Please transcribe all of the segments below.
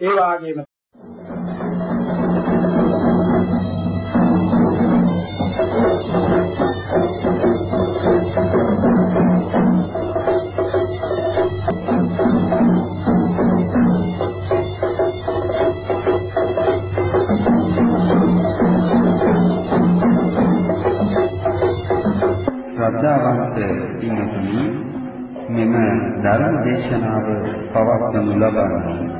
ඒ වාගේම ශ්‍රද්ධාවන්ත පින්තුනි මෙම ධර්ම දේශනාව පවත්වනු ලබන්නේ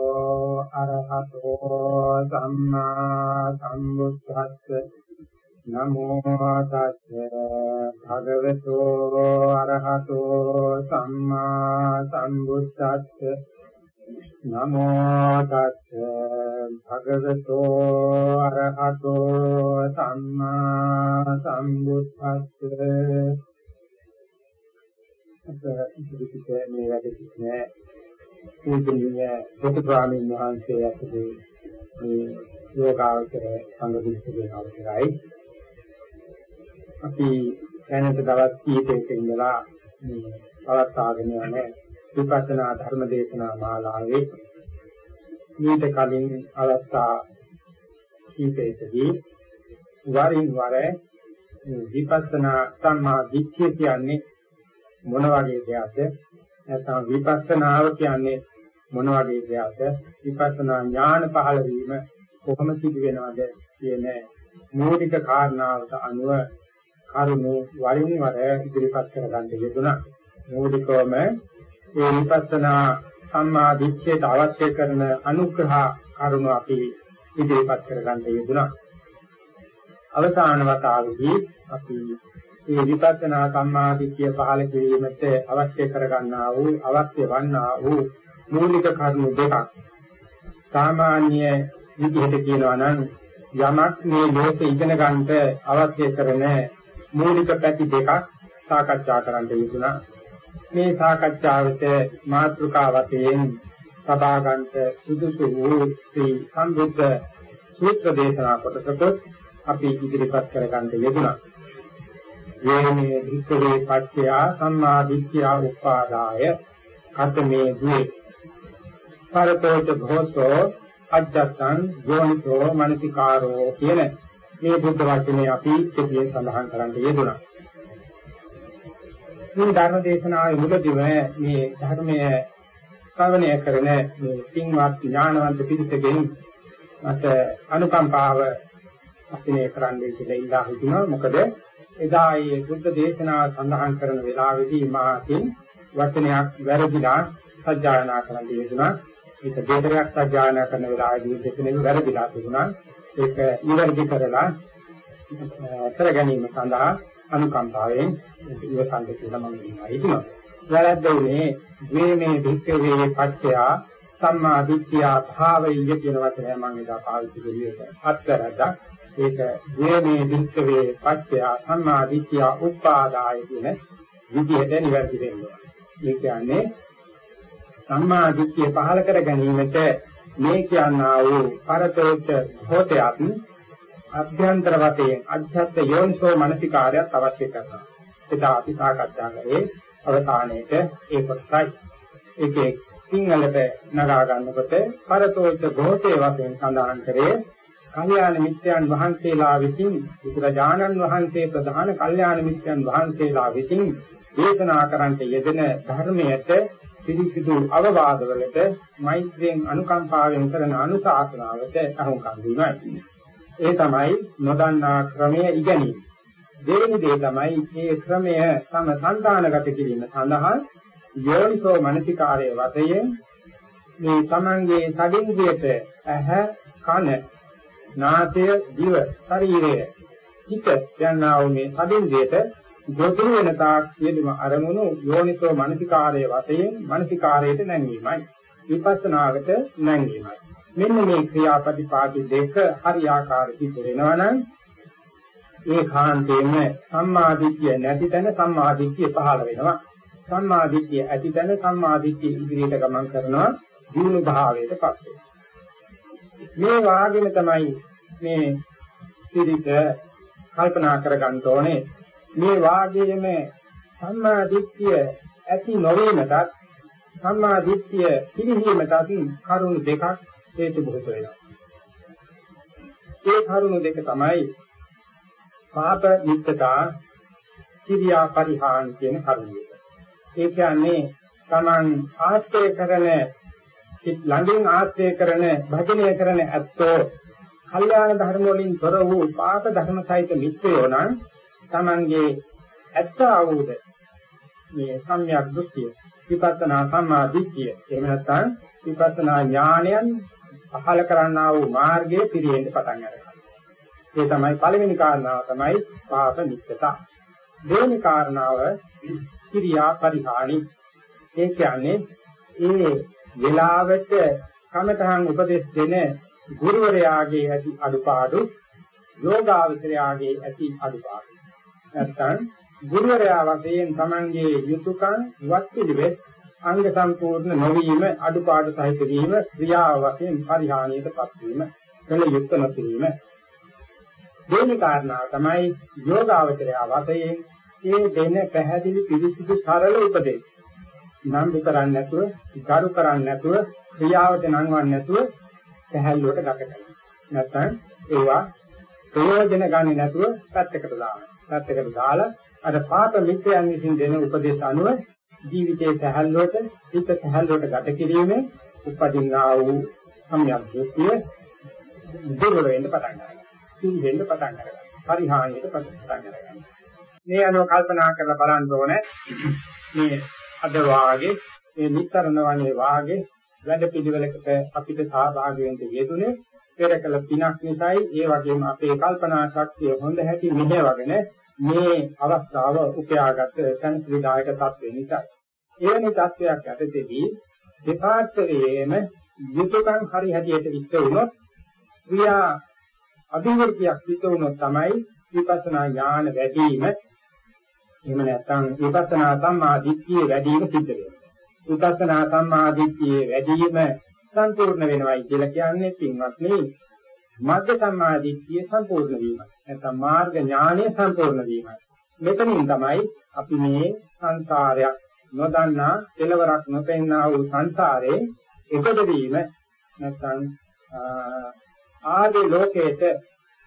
අරහතෝ සම්මා සම්බුද්දස්ස නමෝ තස්ස. භගවතු අරහතෝ සම්මා සම්බුද්දස්ස නමෝ තස්ස. භගවතු අරහතෝ සම්මා සම්බුද්දස්ස අප ඉදිරිපිට මේ වැඩ සිටින පූජනීය බුදුරාමීන් වහන්සේ අපේ මේ යෝගාවචර සංගතිස්සේ අවසරයි. අපි දැනට දවස් කීපයක ඉඳලා මේ පවත්වාගෙන යන විපස්සනා ධර්ම දේශනා මාලාවේ ඊට කලින් අවස්ථා කීපයකදී වරින් වර විපස්සනා සම්මා දිට්ඨිය කියන්නේ මොන වගේ දෙයක්ද නැත්නම් විපස්සනාව කියන්නේ මොන වගේ දෙයක්ද? විපස්සනා ඥාන පහළ වීම කොහොම සිදු වෙනවද කියන මූලික කාරණාවට අනුව කරුණු වරින් වර ඉදිරිපත් කරගන්න යෙදුණා. මූලිකවම මේ විපස්සනා සම්මා දිට්ඨියට අවශ්‍ය කරන අනුග්‍රහ කරුණු අපි ඉදිරිපත් කරගන්න යෙදුණා. අවසාන වතාවේදී අපි මේ විපස්සනා සම්මාදිට්ඨිය පහළ කිරීමට අවශ්‍ය කරගන්නා වූ අවශ්‍ය වන්නා වූ මූලික කරුණු දෙකක්. සාමාන්‍ය විදිහට කියනවා නම් යමක් මේ ලෝකෙ ඉගෙන ගන්නට අවශ්‍ය කරන මූලික පැති දෙකක් සාකච්ඡා කරන්න යෙදුණා මේ සාකච්ඡාවට මාතෘකා වශයෙන් සබා ගන්නට සුදුසු වූ ශ්‍රී සම්බුද්ධ සූත්‍ර දේශනා කොටසක අපි ඉදිරිපත් කරගන්න යෙදුණා යේමේ වික්ඛවේ පච්චය සම්මා දිට්ඨිය උපාදාය කතමේ දුවේ පරතෝච භෝසෝ අජ්ජත්තං යෝනිසෝ මනසිකාරෝ කියන මේ බුද්ධ වචනේ අපි කෙටියෙන් සඳහන් කරන්න යෙදුණා. මේ ධර්ම දේශනාවේ මුලදීම මේ ධර්මයේ ශ්‍රවණය කරන මේ පින්වත් ඥානවන්ත පිරිසගෙන් මට අනුකම්පාව අපිනේ කරන්නයි කියලා ඉල්ලා හිටිනවා. මොකද එදා ඒ බුද්ධ දේශනාව සඳහන් කරන වෙලාවේදී මාකින් වචනයක් වැරදිලා සජ්ජායනා කරන්න යෙදුණා. ඒක දෙතරයක් සජ්ජායනා කරන වෙලාවේදී දෙකෙනෙක් වැරදිලා තිබුණා. ඒක නිවැරදි කරලා කර ගැනීම සඳහා අනුකම්පාවෙන් ඉවසන්ත කියලා මම කියනවා. හිතනවා. වැරද්ද උනේ ද්වේමේ වික්ඛවේ පච්චය සම්මා දිට්ඨිය භාවය කියන වචනය මම එදා පාවිච්චි කළේ ඒක. අත්තරදක් ඒක ද්වේමේ වික්ඛවේ පච්චය සම්මා දිට්ඨිය උපාදාය කියන විදිහට නිවැරදි වෙනවා. ඒ කියන්නේ සම්මා දිට්ඨිය පහල කර ගැනීමට මේ කියනා වූ පරතෝච හෝතයත් අභ්‍යන්තර වශයෙන් අධ්‍යාත්ම යෝනිසෝ මනසිකාරයත් අවශ්‍ය කරනවා. ඒක අපි සාකච්ඡා කරේ අවසානයේට ඒ කොටසයි. ඒකේ සිංහලට නගා ගන්නකොට පරතෝච භෝතේ වශයෙන් සඳහන් කරේ කල්යාණ මිත්‍යයන් වහන්සේලා විසින් බුදුරජාණන් වහන්සේ ප්‍රධාන කල්යාණ මිත්‍යයන් වහන්සේලා විසින් දේශනා කරන්ට යෙදෙන ධර්මයට පිළිසිදු අවවාදවලට මෛත්‍රියෙන් අනුකම්පාවෙන් කරන අනුශාසනාවට අහුම්කම් දීමයි. ඒ තමයි නොදන්නා ක්‍රමය ඉගෙනීම. දෙවෙනි දේ තමයි මේ ක්‍රමය තම සංදානගත කිරීම සඳහා යෝනිසෝ මනසිකාරයේ වශයෙන් මේ තමන්ගේ සදින්දියට ඇහ කන නාසය දිව ශරීරය හිත යනා වූ මේ සදින්දියට ගොදුරු වෙන තාක් යෙදුම අරමුණු යෝනිසෝ මනසිකාරයේ වශයෙන් මනසිකාරයට නැංවීමයි විපස්සනාවට නැංවීමයි. මෙන්න මේ ක්‍රියාපටිපාටි දෙක හරියාකාර සිද්ධ වෙනවා නම් ඒ කාන්තේම සම්මාදිට්ඨිය නැති තැන සම්මාදිට්ඨිය පහළ වෙනවා. සම්මාදිට්ඨිය ඇති තැන සම්මාදිට්ඨිය ඉදිරියට ගමන් කරනවා දිනු භාවයටපත් වෙනවා. මේ වාගෙම තමයි මේ පිළික කල්පනා කරගන්න ඕනේ. මේ වාගයේම සම්මාදිට්ඨිය ඇති නොවීමටත් සම්මාදිට්ඨිය පිළිහිමටත් කරුණු දෙකක් හේතු බොහෝ වෙනවා. ඒ කරුණු දෙක තමයි පාප නිත්‍යතා කිරියා පරිහාන කියන කරුණු දෙක. ඒ කියන්නේ Taman ආශ්‍රය කරන ළඟින් ආශ්‍රය කරන භජනය කරන ඇත්තෝ කල්යාණ ධර්ම වලින් තොර වූ පාප ධර්ම සහිත මිත්‍රයෝ නම් Tamanගේ ඇත්ත අවබෝධ මේ සම්‍යක් දෘෂ්ටිය විපස්සනා සම්මා දිට්ඨිය එහෙම නැත්නම් විපස්සනා ඥානයන් පහල කරන්නා වූ මාර්ගයේ පිරියෙන්න පටන් ගන්නවා. ඒ තමයි පළවෙනි කාරණාව තමයි පාප නිස්සතා. දෙවෙනි කාරණාව කිරියා පරිහානි. ඒ කියන්නේ ඒ වෙලාවට කමතහන් උපදෙස් දෙන ගුරුවරයාගේ ඇති අඩුපාඩු යෝගාවචරයාගේ ඇති අඩුපාඩු. නැත්නම් ගුරුවරයා වශයෙන් Tamanගේ යුතුයකම් වත් පිළිවෙත් අංග සම්පූර්ණ නොවීම අඩුපාඩු සහිත වීම ක්‍රියාව වශයෙන් පරිහානියටපත් වීම කළ යුක්ත නොවීම දෙවෙනි කාරණාව තමයි යෝගාවචරය වශයෙන් ඒ දෙන පැහැදිලි පිළිසිදු සරල උපදේශ නම් කරන්නේ නැතුව ගරු කරන්නේ නැතුව ක්‍රියාවට නංවන්නේ නැතුව පැහැල්ලුවට ගත කරනවා නැත්නම් ඒවා ප්‍රයෝජන ගන්නේ නැතුව පැත්තකට දානවා පැත්තකට දාලා අර පාප මිත්‍යයන් විසින් දෙන උපදේශ අනුව ජීවිතයේ සැහැල්ලුවට හිත සැහැල්ලුවට ගත කිරීමෙන් උපදින්නා වූ සම්‍යක් දෘෂ්ටිය දුර්වල වෙන්න පටන් ගන්නවා. සිහි වෙන්න පටන් ගන්නවා. පරිහානියට පටන් ගන්නවා. මේ අනුව කල්පනා කරලා බලන්න ඕනේ මේ අද වාගේ මේ නිතරන වනේ වාගේ වැඩ පිළිවෙලකට අපිට සහභාගී වෙන්න යෙදුනේ පෙර කළ පිනක් නිසායි ඒ වගේම අපේ කල්පනා ශක්තිය හොඳ හැටි මෙහෙවගෙන මේ අවස්ථාව උපයාගත් සංසිදායක තත්ත්වෙ නිසා. එවැනි තත්ත්වයක් ඇතිදී දෙපාර්ශ්වයේම යුතුයකම් හරි හැටියට විස්තර වුණොත් ක්‍රියා අභිවෘද්ධියක් සිද්ධ වුණොත් තමයි විපස්සනා ඥාන වැඩි වීම එහෙම නැත්නම් විපස්සනා සම්මා දිට්ඨිය වැඩි වීම සිද්ධ වෙනවා. විපස්සනා සම්මා දිට්ඨිය වැඩි වීම සම්පූර්ණ වෙනවයි කියලා කියන්නේ පින්වත්නි මග්ග සම්මාදිට්ඨිය සම්පූර්ණ වීමයි. නැත්නම් මාර්ග ඥානය සම්පූර්ණ වීමයි. මෙතනින් තමයි අපි මේ සංසාරයක් නොදන්නා කෙලවරක් නොපෙන්නා වූ සංසාරේ එකද වීම නැත්නම් ආදී ලෝකයේට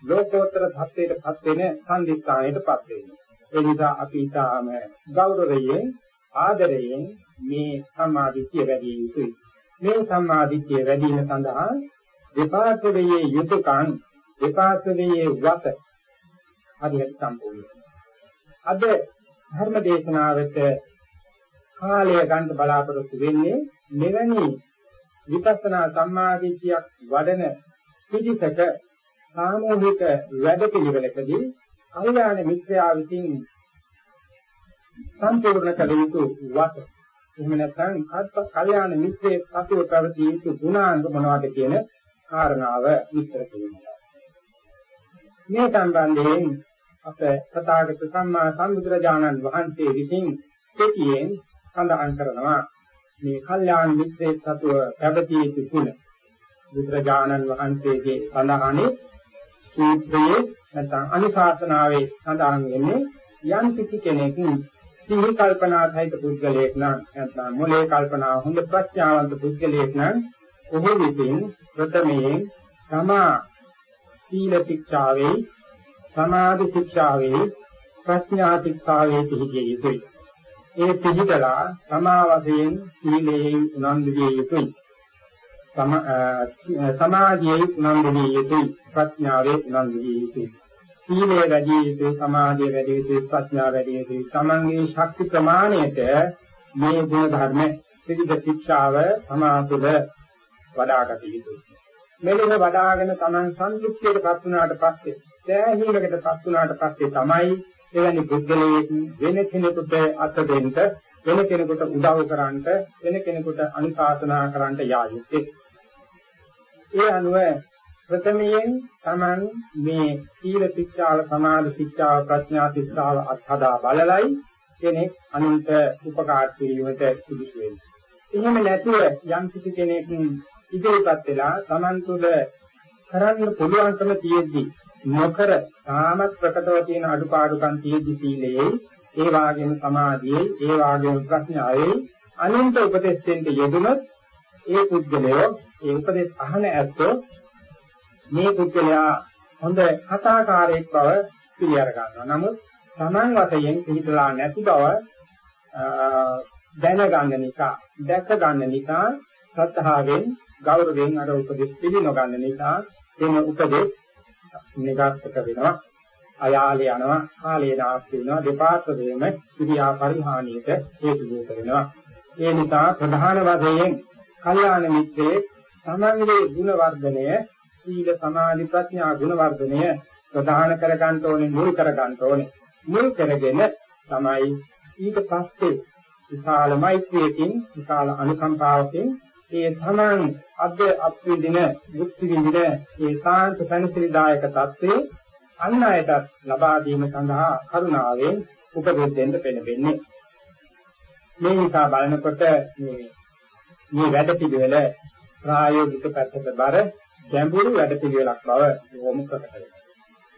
ලෝකෝත්තර සත්‍යයටපත් වෙන සම්දිස්ථානයටපත් වෙනවා. ඒ නිසා අපි ඊටාම ගෞරවයෙන් ආදරයෙන් මේ සම්මාදිට්ඨිය වැඩි යුතුයි. මේ සම්මාදිට්ඨිය වැඩි වීම සඳහා දෙපාර්ශ්වයේ යුතුයකන් දෙපාර්ශ්වයේ වත හරියට සම්පූර්ණ. අද ධර්ම දේශනාවට කාලය ගන්න බලාපොරොත්තු වෙන්නේ මෙවැනි විපස්සනා සම්මාදිටියක් වඩන පිළිසක සාමූහික වැඩපිළිවෙලකදී කල්යාණ මිත්‍යා විසින් සම්පූර්ණ කළ යුතු වත එහෙම නැත්නම් කල්යාණ මිත්‍රයේ සතුව පැවතිය යුතු ගුණාංග මොනවද කියන කාරණාව විස්තර කරනවා. මේ සම්බන්ධයෙන් අප සතාගත සම්මා සම්බුදුරජාණන් වහන්සේ විසින් කෙටියෙන් සඳහන් කරනවා මේ කල්යාණ මිත්‍රයේ සතුව පැවතිය යුතු ගුණ. බුදුරජාණන් වහන්සේගේ සඳහනේ සූත්‍රයේ නැත්නම් අනුශාසනාවේ සඳහන් වෙන්නේ යම් කිසි කෙනෙක් සිහි කල්පනා සහිත පුද්ගලයෙක් නම් නැත්නම් මොලේ කල්පනා හොඳ ප්‍රඥාවන්ත පුද්ගලයෙක් නම් ඔහු විසින් ප්‍රථමයෙන් තමා සීල ශික්ෂාවේ සමාධි ශික්ෂාවේ ප්‍රඥා ශික්ෂාවේ පිළිගිය යුතුයි. ඒ පිළිදලා තමා වශයෙන් සීලයෙන් උනන්දු විය යුතුයි. සමාධියේ උනන්දු විය යුතුයි. ප්‍රඥාවේ උනන්දු විය යුතුයි. සීලය වැඩි යුතුයි, සමාධිය වැඩි යුතුයි, ප්‍රඥාව වැඩි යුතුයි. තමන්ගේ ශක්ති ප්‍රමාණයට මේ ගුණ ධර්ම විවිධ ශික්ෂාව සමාතුල වඩාගත යුතුයි. මෙලෙස වඩාගෙන Taman සන්තුෂ්ටියටපත් වුණාට පස්සේ, සෑහීමකටපත් වුණාට පස්සේ තමයි එවැනි බුද්ධලයේ වෙන කෙනෙකුට අත දෙන්න වෙන කෙනෙකුට උදව් කරන්නට වෙන කෙනෙකුට අනුශාසනා කරන්නට යා යුත්තේ. ඒ අනුව ප්‍රථමයෙන් Taman මේ සීල ශික්ෂාව සමාධි ශික්ෂාව ප්‍රඥා ශික්ෂාව අත්හදා බලලයි කෙනෙක් අනුන්ට උපකාර කිරීමට සුදුසු වෙන්නේ. එහෙම නැතුව යම් කිසි කෙනෙක් ඉදිරිපත් වෙලා Taman තුළ කරන්න පුළුවන්කම තියෙද්දි නොකර තාමත් ප්‍රකටව තියෙන අඩුපාඩුකම් තියෙද්දි සීලයේ ඒ වාගේම සමාධියේ ඒ වාගේම ප්‍රඥාවේ අනන්ත උපදෙස් දෙන්න යෙදුනොත් ඒ පුද්ගලයෝ ඒ උපදෙස් අහන ඇත්තෝ මේ පුද්ගලයා හොඳ කතාකාරයෙක් බව පිළිඅර ගන්නවා. නමුත් Taman වශයෙන් පිළිතලා නැති බව දැනගන්න නිසා, දැක ගන්න නිසා සත්‍තාවෙන් ගෞරවයෙන් අර උපදෙස් පිළිනොගන්න නිසා එන උපදෙස් නිගාස්තක වෙනවා. අයාලේ යනවා, කාලේ නාස්ති වෙනවා, දෙපාර්ශ්වයෙන්ම ක්‍රියා පරිහානියට හේතු වෙනවා. ඒ නිසා ප්‍රධාන වශයෙන් කල්යාණ මිත්‍රයේ තමන්ගේ ගුණ වර්ධනය සීල සමාධි ප්‍රඥා ගුණ වර්ධනය ප්‍රධාන කර ගන්න ඕනේ මුල් කර ගන්න ඕනේ. මුල් කරගෙන තමයි ඊට පස්සේ විශාල මෛත්‍රියකින් විශාල අනුකම්පාවකින් ඒ තමන් අද අප්‍රදින මුක්ති විඳින ඒ සාන්ත සැනසෙලිදායක தත්ත්වේ අන් අයට ලබා දීම සඳහා කරුණාවෙන් උපදෙස් දෙන්න පෙළඹෙන්නේ. මේ නිසා බලනකොට මේ මේ වැඩ පිළිවෙල ප්‍රායෝගික පැත්තට බර ගැඹුරු වැඩපිළිවෙලක් බව ඕම ප්‍රකට වෙනවා.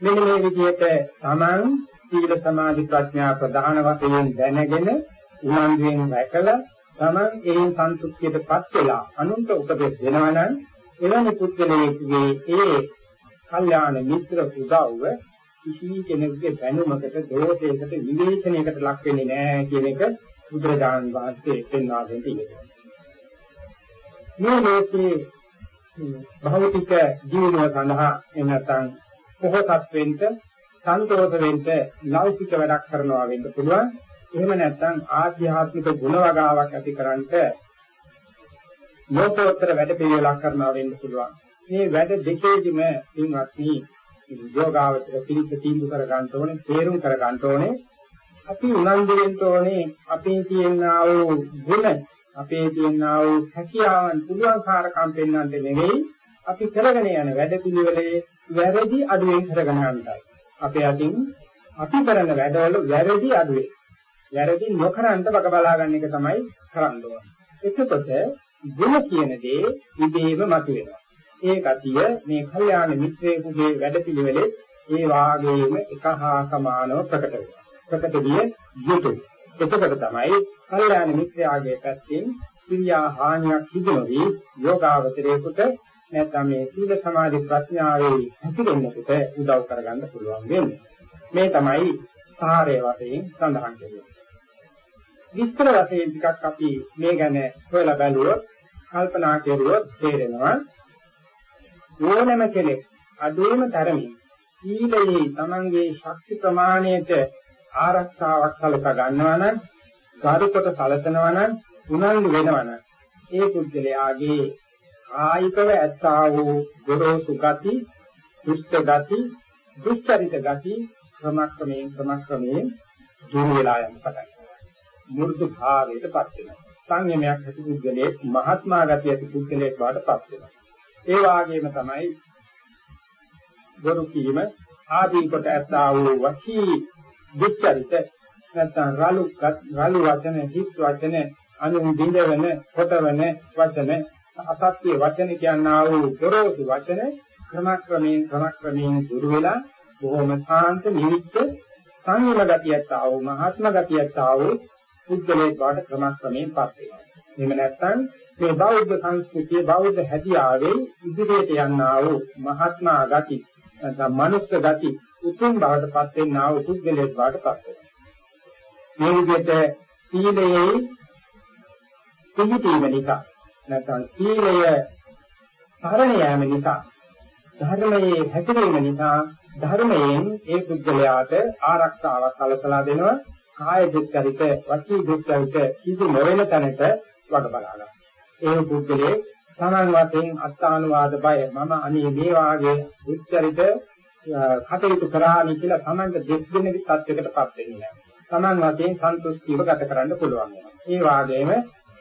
මෙන්න මේ විදිහට තමන් සීල සමාධි ප්‍රඥා ප්‍රධාන වශයෙන් දැනගෙන උනන්දුවෙන් රැකලා තමන් ඒන් සන්තුෂ්ටියටපත් වෙලා අනුන්ට උපදෙස් දෙනවා නම් එවැනි පුද්ගලයෙකුගේ ඒ කල්යාණ මිත්‍ර උදව්ව කිසි කෙනෙකුගේ දැනුමකට දෝෂයකට විවේචනයකට ලක් වෙන්නේ නැහැ කියන එක බුදුරජාණන් වහන්සේ පෙන්වා දෙන්න ඉන්නේ. මේ ලෝකේ භෞතික ජීවනය සඳහා එහෙම නැත්නම් පොහොසත් වෙන්න, සන්තෝෂ වෙන්න, ලෞකික වැඩක් කරනවා වෙන්න පුළුවන්. එහෙම නැත්නම් ආධ්‍යාත්මික ගුණ වගාවක් ඇතිකරන්ට ලෝකෝත්තර වැඩ පිළිවෙලක් කරනවා වෙන්න පුළුවන්. මේ වැඩ දෙකේදීම ඉන්වත්නි යෝගාවචර පිළිප තීන්දුව කර ගන්න ඕනේ, තේරුම් කර ගන්න ඕනේ. අපි උනන්දු වෙන්න ඕනේ අපේ තියෙනා වූ ගුණ අපේ තියෙනා වූ හැකියාවන් පුළුවන් කාරකම් පෙන්වන්න නෙවෙයි අපි කරගෙන යන වැඩපිළිවෙලේ වැරදි අඩුවෙන් කරගෙන යන්නයි. අපේ අතින් අපි කරන වැඩවල වැරදි අඩුවේ. වැරදි නොකරන්න බක බලා ගන්න එක තමයි කරන්න ඕනේ. එතකොට ගුණ කියන දේ ඉබේම මතුවෙනවා. ඒ ගතිය මේ කල්යාණ මිත්‍රයෙකුගේ වැඩපිළිවෙලේ ඒ වාගේම එක හා සමානව ප්‍රකට වෙනවා. ප්‍රකට විය යුතුයි. එතකොට තමයි කල්යාණ මිත්‍යාගේ පැත්තෙන් ක්‍රියා හානියක් සිදු නොවි යෝගාවචරයේකට නැත්නම් මේ සීල සමාධි ප්‍රඥාවේ හැසිරෙන්නට උදව් කරගන්න පුළුවන් වෙන්නේ. මේ තමයි සාරය වශයෙන් සඳහන් කරන්නේ. විස්තර වශයෙන් ටිකක් අපි මේ ගැන හොයලා බැලුවොත් කල්පනා කෙරුවොත් තේරෙනවා ඕනෑම කෙනෙක් අදේම තරමින් සීලයේ තමන්ගේ ශක්ති ප්‍රමාණයට ආරක්ෂාවක් සලසා ගන්නවා නම් ගාරුකට සලසනවා නම් උනන්දු වෙනවා නම් ඒ පුද්ගලයාගේ කායිකව ඇත්තා වූ ගොරෝසු ගති, දුෂ්ට ගති, දුෂ්චරිත ගති ක්‍රමක්‍රමයෙන් ක්‍රමක්‍රමයෙන් දුර වෙලා යන පටන් ගන්නවා. මෘදු භාවයටපත් වෙනවා. සංයමයක් ඇති පුද්ගලයෙක් මහත්මා ගතිය ඇති පුද්ගලයෙක් බවටපත් වෙනවා. ඒ වාගේම තමයි ගොරු කීම ආදී කොට ඇත්තා වූ වචී දුක්චරිත නැත්නම් රළු රළු වචන හිත් වචන අනු බිඳවන කොටවන වචන අසත්‍ය වචන කියනා වූ දොරෝසු වචන ක්‍රමක්‍රමයෙන් ක්‍රමක්‍රමයෙන් දුරු වෙලා බොහොම සාන්ත නිවිච්ච සංයම ගතියක් ආවෝ මහත්ම ගතියක් ආවෝ පුද්ගලයෙක් බවට ක්‍රමක්‍රමයෙන් පත් වෙනවා. එහෙම නැත්නම් මේ බෞද්ධ සංස්කෘතිය බෞද්ධ හැදියාවේ ඉදිරියට යන්නා වූ මහත්මා ගති නැත්නම් මනුස්ස ගති උතුම් බවට පත් වෙනා වූ පුද්ගලයෙක් බවට පත් වෙනවා. මේ විදිහට සීලයේ පිළිපීම නිසා නැත්නම් සීලය සරණ යාම නිසා ධර්මයේ හැසිරීම නිසා ධර්මයෙන් ඒ පුද්ගලයාට ආරක්ෂාවක් සැලසලා දෙනවා කාය දුක්ඛරිත වචී දුක්ඛරිත කිසි නොවන තැනට වඩ බලා ගන්න. ඒ පුද්ගලයේ සමන් වශයෙන් අත්තානුවාද බය මම අනේ මේ වාගේ දුක්ඛරිත කටයුතු කරානි කියලා Tamanට දෙස් දෙනෙක් තත්යකටපත් වෙන්නේ නැහැ. Taman වශයෙන් සන්තුෂ්ටිව ගත කරන්න පුළුවන් වෙනවා. ඒ වාගේම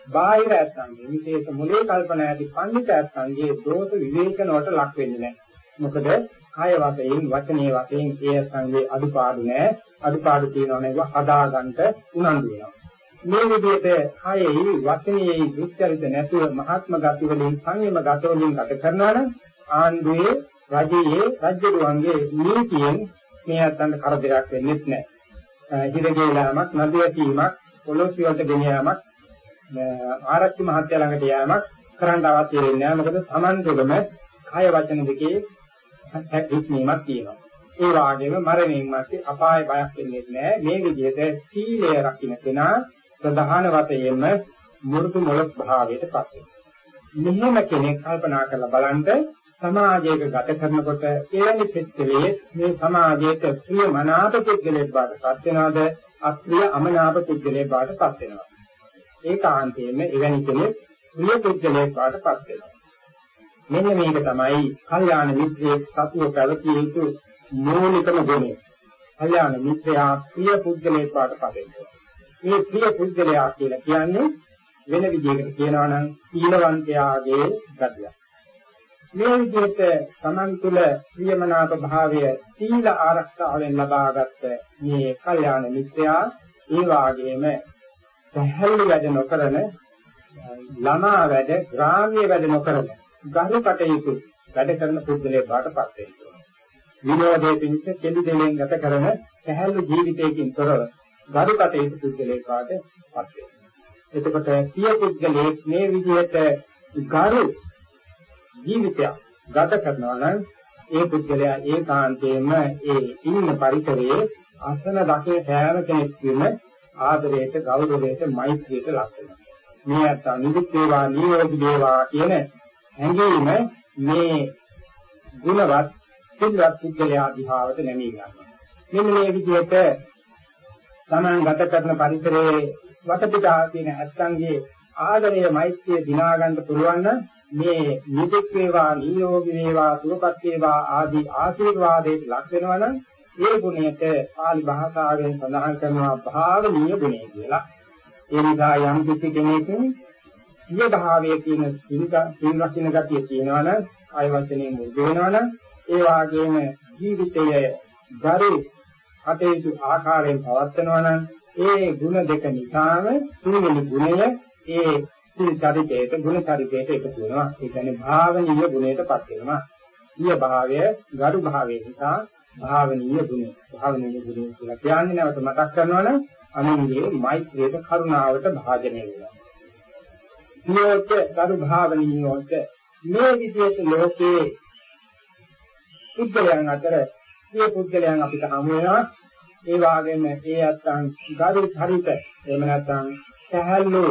බාහිර ඇත්තන්ගේ විශේෂ මුලේ කල්පනා ඇති පඬිත ඇත්තන්ගේ දෝෂ විවේචන වලට ලක් වෙන්නේ නැහැ. මොකද කාය වශයෙන් වචනේ වශයෙන් ඒ ඇත්තන්ගේ අදුපාඩු නැහැ. අදුපාඩු තියෙනවා නේද හදාගන්න උනන්දු වෙනවා. මේ විදිහට කායෙහි වචනයෙහි දුස්චරිත නැතුව මහත්ම ගති වලින් සංයම ගත වලින් ගත කරනවා නම් ආන්දුවේ රජයේ රජ්‍යරුවන්ගේ නීතියෙන් මේ අතන්ට කරදරයක් වෙන්නේ නැහැ. හිරගේලාමක් නදියකීමක් පොළොස් වලට ගෙන යාමක් ආරක්ෂි මහත්ය ළඟට යාමක් කරන්න අවශ්‍ය වෙන්නේ නැහැ. මොකද Taman දෙගම කාය වචන දෙකේ හැකියාවක් තියෙනවා. ඒ වගේම මරණයන් මැත්තේ අපාය බයක් වෙන්නේ නැහැ. මේ විදිහට සීලය රකින්න කෙනා ප්‍රධාන වශයෙන්ම මෘදු මොළක් භාවයට පත් වෙනවා. මෙහෙම කෙනෙක් කල්පනා කරලා බලන්න සමාජයක ගත කරනකොට එවැනි පෙත්කලේ මේ සමාජයට ප්‍රිය මනාප පුද්ගලයෙක් බාටපත් වෙනවද? අප්‍රිය අමනාප පුද්ගලයෙක් බාටපත් වෙනවද ඒකාන්තයෙන්ම එවැනි කෙනෙක් ප්‍රිය පුද්ගලයෙක් බාටපත් වෙනවා. මෙන්න මේක තමයි කල්යාණ මිත්‍රයේ සතුව පැවතිය යුතු මූලිකම ගුණය. කල්යාණ මිත්‍රයා ප්‍රිය පුද්ගලයෙක් බාටපත් වෙනවා. මේ ප්‍රිය පුද්ගලයා කියලා කියන්නේ වෙන විදිහකට කියනවා නම් සීලවන්තයාගේ ගතියක්. මේ විදිහට Taman තුල ප්‍රියමනාප භාවය සීල ආරක්ෂාවෙන් ලබාගත් මේ කල්යාණ මිත්‍යා ඒ වාගේම සැහැල්ලු වැඩ නොකරන ළමා වැඩ ග්‍රාම්‍ය වැඩ නොකරන ගරු කටයුතු වැඩ කරන පුද්ගලයෙක් බාටපත් වෙනවා. විනෝදයේ පිණිස කෙලි දෙලෙන් ගත කරන සැහැල්ලු ජීවිතයකින් තොරව ගරු කටයුතු පුද්ගලයෙක් බාටපත් වෙනවා. එතකොට සිය පුද්ගලයෙක් මේ විදිහට ගරු ජීවිතයක් ගත කරනවා නම් ඒ පුද්ගලයා ඒකාන්තයෙන්ම ඒ ඉන්න පරිසරයේ අසන දකින සෑම කෙනෙක්ම ආදරයට ගෞරවයට මෛත්‍රියට ලක් වෙනවා. මේ අත නිදුක් වේවා නිරෝගී වේවා කියන හැඟීම මේ ගුණවත් සිල්වත් පුද්ගලයා දිහාවට නැමී ගන්නවා. මෙන්න මේ විදිහට තමන් ගත කරන පරිසරයේ වටපිටා තියෙන ඇත්තන්ගේ ආදරය මෛත්‍රිය දිනා ගන්න පුළුවන් නම් මේ නිදුක් වේවා නිරෝගී වේවා සුවපත් වේවා ආදී ආශිර්වාදයට ලක් වෙනවා නම් ඒ ගුණයට පාලි භාෂාවෙන් සඳහන් කරනවා භාවනීය ගුණය කියලා. ඒ නිසා යම් කිසි කෙනෙක් සිය භාවයේ තියෙන සිල් රකින්න ගතිය තියෙනවා නම් ආය වචනේ මුල් වෙනවා නම් ඒ වාගේම ජීවිතයේ ගරු කටයුතු ආකාරයෙන් පවත්වනවා නම් ඒ ගුණ දෙක නිසාම තුන්වෙනි ගුණය ඒ සීල චරිතයට ගුණ චරිතයට එකතු වෙනවා. ඒ කියන්නේ භාවනීය ගුණයටපත් වෙනවා. ඊය භාවය ගරු භාවය නිසා භාවනීය ගුණ. භාවනීය ගුණ කියලා කියන්නේ නැවත මතක් කරනවනම් අනුන්ගේ මෛත්‍රියට කරුණාවට භාජනය වෙනවා. ඊයොත් ගරු භාවනීයොත් මේ විදිහට ලෝකේ පුද්ගලයන් අතර මේ පුද්ගලයන් අපිට හමු වෙනවා. ඒ වගේම ඒ අත්තන් ගරු චරිත එහෙම නැත්නම් සහල්ලු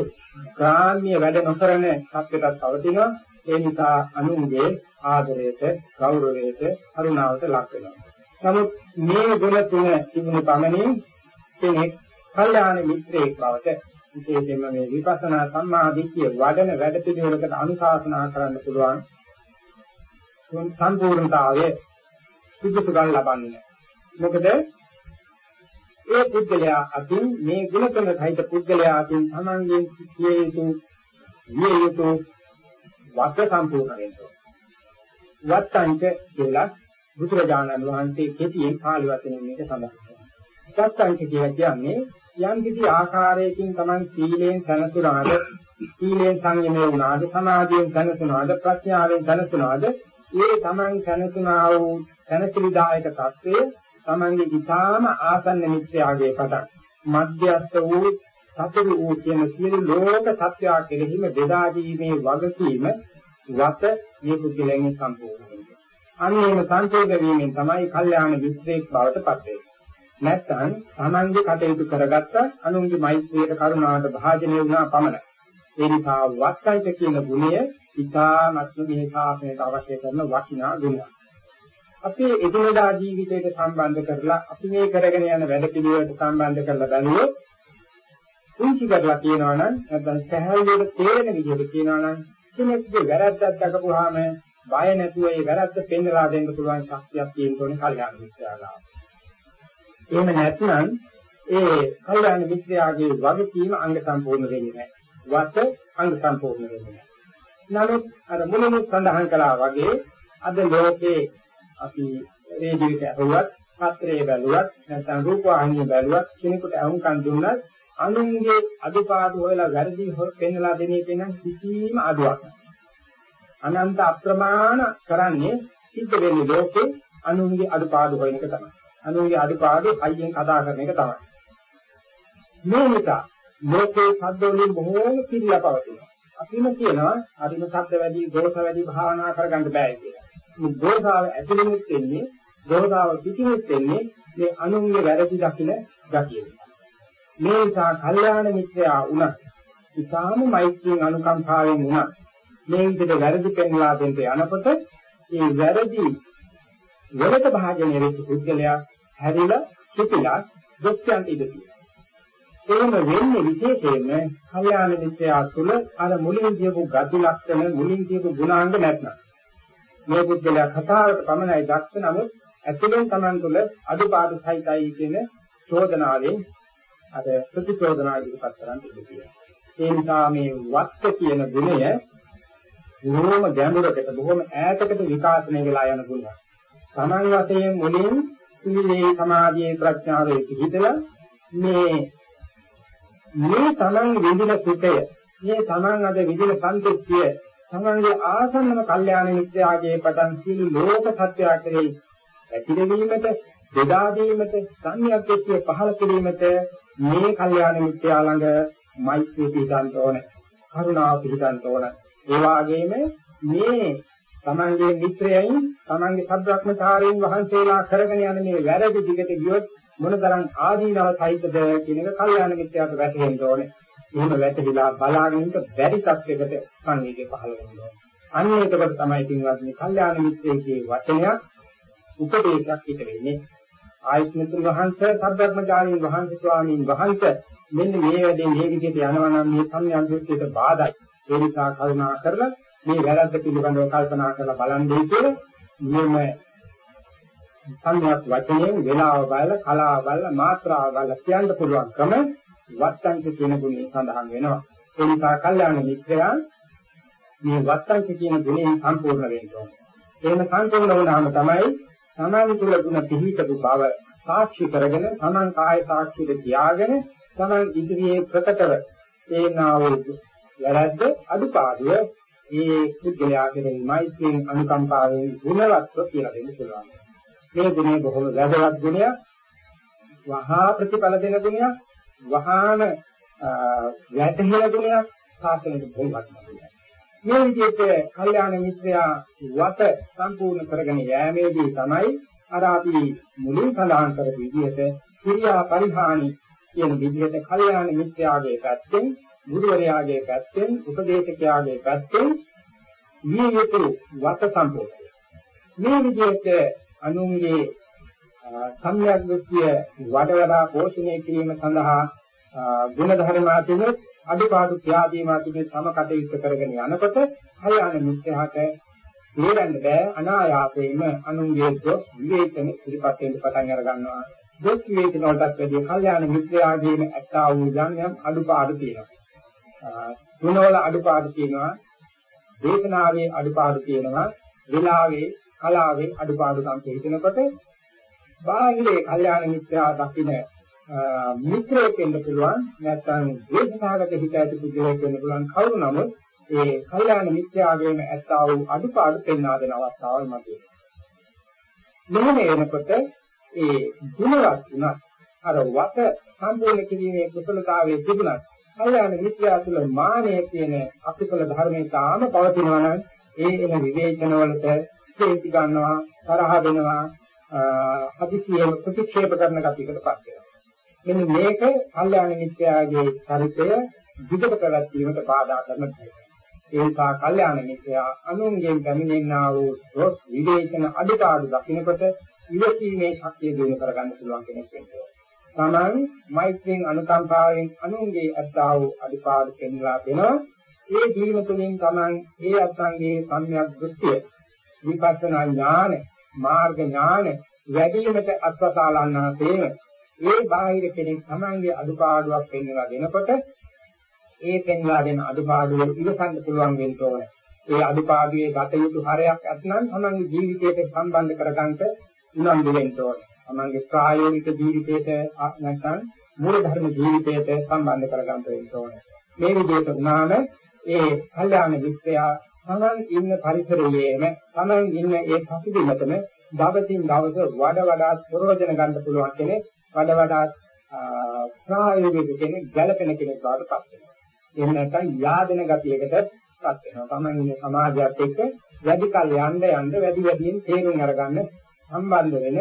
ග්‍රාම්‍ය වැඩ නොකරන සත්‍යයක් පවතිනවා. ඒ නිසා අනුන්ගේ ආදරයට ගෞරවයට කරුණාවට ලක් වෙනවා. නමුත් මේ ගුණ තුන තිබුණු පමණින් කෙනෙක් කල්යාණ මිත්‍රයෙක් බවට විශේෂයෙන්ම මේ විපස්සනා සම්මාදිට්ඨිය වඩන වැඩ පිළිවෙලකට අනුශාසනා කරන්න පුළුවන් සම්පූර්ණතාවයේ සුදුසුකම් ලබන්නේ. මොකද ඒ පුද්ගලයා අතින් මේ ගුණකම සහිත පුද්ගලයා අතින් තමන්ගෙන් කිය යුතු විය යුතු වක්ක සම්පූර්ණ වෙනවා. වත්තංච කියලා බුදුරජාණන් වහන්සේ කෙටියෙන් පාළි වචනෙන් මේක සඳහන් කරනවා. වත්තංච කියලා කියන්නේ යම් කිසි ආකාරයකින් තමන් සීලයෙන් සනසුනාද සීලයෙන් සංයමය වුණාද සමාධියෙන් සනසුනාද ප්‍රඥාවෙන් සනසුනාද ඒ තමන් සනසුනා වූ සනසිලිදායක தත්වයේ තමන්ගේ ඊටාම ආසන්න මිත්‍යාගේ පටන් මධ්‍යස්ත වූ සතුරු වූ කියන සියලු ලෝක සත්‍යා කෙරෙහිම බෙදා දීමේ වගකීම වත මේ පුද්ගලයන් සම්පූර්ණ වෙනවා. අන්නේම සංකේත වීමෙන් තමයි කල්යාණ මිත්‍රයෙක් බවට පත් වෙන්නේ. නැත්නම් තමන්ගේ කටයුතු කරගත්ත අනුන්ගේ මෛත්‍රියට කරුණාවට භාජනය වුණා පමණයි. ඒ නිසා වත්තයිත කියන ගුණය ඉතාමත්ම මේ ශාසනයට අවශ්‍ය කරන වටිනා ගුණයක්. අපේ එදිනදා ජීවිතයට සම්බන්ධ කරලා අපි මේ කරගෙන යන වැඩ පිළිවෙලට සම්බන්ධ කරලා බලුවොත් කුංචි කරලා කියනවා නම් නැත්නම් සහැල්ලුවට තේරෙන විදිහට කියනවා නම් කෙනෙක්ගේ වැරද්දක් දකපුවාම බය නැතුව ඒ වැරද්ද පෙන්නලා දෙන්න පුළුවන් ශක්තියක් තියෙන තෝනේ කල්යාණ මිත්‍යාගාව. එහෙම නැත්නම් ඒ කල්යාණ මිත්‍රයාගේ වගකීම අංග සම්පූර්ණ වෙන්නේ නැහැ. වත අංග සම්පූර්ණ වෙන්නේ නැහැ. නමුත් අර මුලින්ම සඳහන් කළා වගේ අද ලෝකේ අපි රේඩියෝ එක ඇහුවත්, පත්‍රයේ බැලුවත්, නැත්නම් රූපවාහිනිය බැලුවත් කෙනෙකුට අහුම්කන් දුන්නත් අනුන්ගේ අදුපාඩු හොයලා වැරදි පෙන්වලා දෙන එක නම් කිසිම අඩුවක් නැහැ. අනන්ත අප්‍රමාණ කරන්නේ සිද්ධ වෙන්නේ ලෝකේ අනුන්ගේ අදුපාඩු හොයන එක තමයි. අනුන්ගේ අදුපාඩු අයියෙන් අදා කරන එක තමයි. මේ නිසා ලෝකේ සද්ද වලින් බොහෝම පිළිලා පවතිනවා. අපිම කියනවා අරිම සද්ද වැඩි, දෝෂ වැඩි භාවනා කරගන්න බෑ කියලා. මේ දෝෂාව ඇතුළෙමුත් වෙන්නේ, දෝෂාව පිටිමුත් වෙන්නේ මේ අනුන්ගේ වැරදි දකින ගතිය. මේ නිසා කල්යාණ මිත්‍රයා උනත්, ඉතාම මෛත්‍රියෙන් අනුකම්පාවෙන් උනත් මේ විදිහට වැරදි පෙන්ලා දෙන්න යනකොට ඒ වැරදි වලට භාජනය වෙච්ච පුද්ගලයා හැරිලා සිටිලා දුක්ඛයන්ට ඉඳ තියෙනවා. එහෙම වෙන්නේ විශේෂයෙන්ම කල්යාණ මිත්‍යා තුළ අර මුලින් කියපු ගති ලක්ෂණ මුලින් කියපු ගුණාංග නැත්නම් මේ පුද්ගලයා කතාවට පමණයි දක්ෂ නමුත් ඇතුළෙන් Taman තුළ අදුපාඩු සහිතයි කියන චෝදනාවෙන් අර ප්‍රතිචෝදනා ඉදිරිපත් කරන්න ඉඩ ඒ නිසා මේ වත්ත කියන ගුණය බොහොම ගැඹුරකට බොහොම ඈතකට විකාශනය වෙලා යන ගුණයක්. Taman වශයෙන් මුලින් සීලේ සමාධියේ ප්‍රඥාවේ පිහිටලා මේ මේ Taman විඳින සුඛය මේ Taman අද විඳින සන්තුෂ්තිය තමන්ගේ ආසන්නම කල්යාණ මිත්‍යාගේ පටන් සියලු ලෝක සත්‍යය කෙරෙහි ඇතිරවීමට බෙදා දීමට සංයත්ත්‍ය පහළ කිරීමට මේ කල්යාණ මිත්‍යා ළඟ මෛත්‍රී පිහිටන්ත ඕන කරුණාව පිහිටන්ත ඕන ඒ වගේම මේ තමන්ගේ මිත්‍රයන් තමන්ගේ සබ්‍රක්‍මචාරීන් වහන්සේලා කරගෙන යන මේ වැරදි දිගට ගියොත් මොනතරම් ආදීනව සහිතද කියන එක කල්යාණ මිත්‍යාට වැටහෙන්න ඕනේ. එහෙම වැටහිලා බලාගෙන ඉන්න බැරි තත්යකට සංවේගය පහළ වෙනවා. අන්න ඒකකට තමයි පින්වත්නි කල්යාණ මිත්‍රයේ වචනයක් උපදේශයක් පිට වෙන්නේ. ආයත්මිතුන් වහන්සේ සබ්‍රක්‍මචාරීන් වහන්සේ ස්වාමීන් වහන්සේ මෙන්න මේ වැඩේ මේ විදිහට යනවා නම් මේ සංයන්දුත්වයට බාධායි. ඒ නිසා කරුණා කරලා මේ වැරද්ද පිළිබඳව කල්පනා කරලා බලන්නේ කියලා මෙම සංඥාත් වචනයෙන් වේලාව බලලා කලාව බලලා මාත්‍රාව බලලා කියන්න පුළුවන් ක්‍රම වත්තංච කියන ගුණය සඳහන් වෙනවා. ඒ නිසා කල්යාණ මිත්‍රයා මේ වත්තංච කියන ගුණයෙන් සම්පූර්ණ වෙන්න ඕනේ. එහෙම සම්පූර්ණ වුණාම තමයි සමාධි තුල ගුණ පිහිටපු බව සාක්ෂි කරගෙන සමන් කාය සාක්ෂිද තියාගෙන සමන් ඉදිරියේ ප්‍රකටව ඒනා වූ වැරද්ද අදුපාඩුව ඒ පුද්ගලයා කෙරෙහි මෛත්‍රියෙන් අනුකම්පාවෙන් ගුණවත්ව කියලා දෙන්න පුළුවන්. මේ ගුණය බොහොම වැදගත් ගුණයක්. වහා ප්‍රතිඵල දෙන ගුණයක්. වහාම වැටහෙන ගුණයක් සාසනෙට බොහොම වටිනවා. මේ විදිහට කල්යාණ මිත්‍රයා වත සම්පූර්ණ කරගෙන යෑමේදී තමයි අර අපි මුලින් සඳහන් කරපු විදිහට ක්‍රියා පරිහානි කියන විදිහට කල්යාණ මිත්‍යාගේ පැත්තෙන් ගුරුවරයාගේ පැත්තෙන් උපදේශකයාගේ පැත්තෙන් මේ යුතු වත සම්පූර්ණයි. මේ විදිහට අනුන්ගේ සම්‍යක් දෘෂ්ටිය වඩ වඩා පෝෂණය කිරීම සඳහා ගුණ ධර්ම අතිනුත් අදුපාඩු ත්‍යාගීම අතිනුත් සම කටයුතු කරගෙන යනකොට කල්යාණ මිත්‍යාට තේරෙන්න බෑ අනායාසයෙන්ම අනුන්ගේ දොස් විවේචන ඉදිරිපත් වෙන්න පටන් අර ගන්නවා. දොස් විවේචන වලටත් වැඩි කල්යාණ මිත්‍යාගේම ඇත්තා වූ යම් යම් අදුපාඩු තියෙනවා. ගුණවල අඩුපාඩු තියෙනවා වේදනාවේ අඩුපාඩු තියෙනවා විලාවේ කලාවේ අඩුපාඩුකම් හිතෙනකොට බාහිරේ කල්යාණ මිත්‍යා දකින්න මිත්‍රයෙක් වෙන්න පුළුවන් නැත්නම් දේශනාගත හිත ඇති පුද්ගලයෙක් වෙන්න පුළුවන් කවුරු නමුත් ඒ කල්යාණ මිත්‍යාගේම ඇත්තා වූ අඩුපාඩු පෙන්වා දෙන අවස්ථාවල් මතුවේ. මෙහෙම එනකොට ඒ ගුණවත් උනත් අර වත සම්පූර්ණ කිරීමේ කුසලතාවයේ තිබුණත් කල්යාණ මිත්‍යා තුළ මානය කියන අකුසල ධර්මයේ තාම පවතිනවා නම් ඒ එන විවේචන වලට හේතු ගන්නවා තරහ වෙනවා අධිසියම ප්‍රතික්ෂේප කරන ගතියකටපත් වෙනවා. මෙන්න මේක කල්යාණ මිත්‍යාගේ චරිතය විගත පැවැත්වීමට බාධා කරන දෙයක්. ඒ නිසා කල්යාණ මිත්‍යා අනුන්ගෙන් පැමිණෙනා වූ රොස් විවේචන අධිකාරු දකින්නකොට ඉවසීමේ ශක්තිය දිනු කරගන්න පුළුවන් කෙනෙක් වෙනවා. තමන් මෛත්‍රියෙන් අනුකම්පාවෙන් අනුන්ගේ අත්තා වූ අදිපාද පෙන්ලා දෙනවා. ඒ දීම තුළින් තමන් ඒ අත්ංගේ සම්‍යක් දෘෂ්ටිය විපස්සනා ඥාන මාර්ග ඥාන වැඩිවීමට අත්වසාලන්නා තේම ඒ බාහිර කෙනෙක් තමන්ගේ අදුපාඩුවක් පෙන්වලා දෙනකොට ඒ පෙන්වා දෙන අදුපාඩුව ඉවසන්න පුළුවන් වෙන්න ඕනේ. ඒ අදුපාඩුවේ ගත යුතු හරයක් ඇත්නම් තමන්ගේ ජීවිතයට සම්බන්ධ කරගන්න උනන්දු වෙන්න ඕනේ. තමන්ගේ ප්‍රායෝගික ජීවිතයට නැත්නම් මූල ධර්ම ජීවිතයට සම්බන්ධ කරගන්න වෙන්න ඕනේ. මේ විදිහට උනාම ඒ කල්යාණ මිත්‍යා තමන් ඉන්න පරිසරයේම තමන් ඉන්න ඒ පසුබිමතම දවසින් දවස වඩ වඩාත් ප්‍රයෝජන ගන්න පුළුවන් කෙනෙක් වඩ වඩාත් ප්‍රායෝගික කෙනෙක් ගැළපෙන කෙනෙක් බවට පත් වෙනවා. එහෙම නැත්නම් යාදෙන ගතියකටපත් වෙනවා. තමන් ඉන්න සමාජයත් එක්ක වැඩි කල යන්න යන්න වැඩි වැඩියෙන් තේරුම් අරගන්න සම්බන්ධ වෙන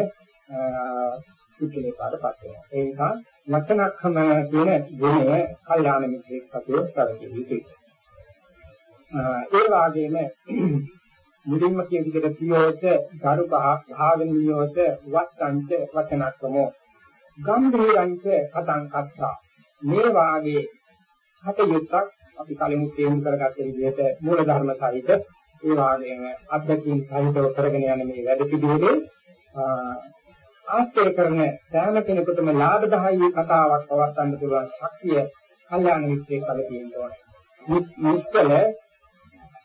පිටිලේපාටපත් වෙනවා. ඒ නිසා වචනක්‍රම කියන ගුණය කල්යාණ මිත්‍රෙක් සතුව ප්‍රගතිය යුතුයි. ඒ වගේම මුලින්ම කියන විදිහට පියෝච ගරු පහ භාගන නියෝච වත්තංච වචනක්‍රමෝ ගම්භීරංච කතං කත්තා මේ වාගේ හතයුත්තක් අපි කලින් තේරුම් කරගත්ත විදිහට මූල ධර්ම සහිත ඒ වගේම අධ්‍යක්ෂින් සහිතව කරගෙන යන මේ වැඩ පිළිවෙලේ ආශ්‍රය කරන සෑම කෙනෙකුටම ලාභදායී කතාවක් පවත්වන්න පුළුවන් ශක්තිය කල්යාණ මිත්‍රයෙක් අද තියෙනවා. මුත්තල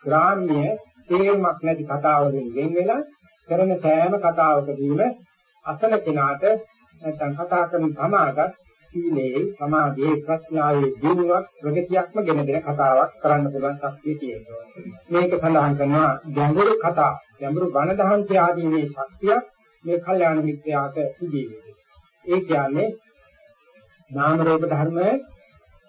ග්‍රාම්‍ය තේරුමක් නැති කතාවලින් වෙන් වෙලා කරන සෑම කතාවකදීම අසල කෙනාට නැත්නම් කතා කරන සමාගත සීලේ සමාධියේ ප්‍රඥාවේ දිනුවක් ප්‍රගතියක්ම ගෙන දෙන කතාවක් කරන්න පුළුවන් ශක්තිය තියෙනවා. මේක සඳහන් කරනවා ගැඹුරු කතා, ගැඹුරු බණ දහම් ආදී මේ ශක්තියක් මේ කල්යාණ මිත්‍යාට සිදුවේ. ඒ කියන්නේ නාම රූප ධර්ම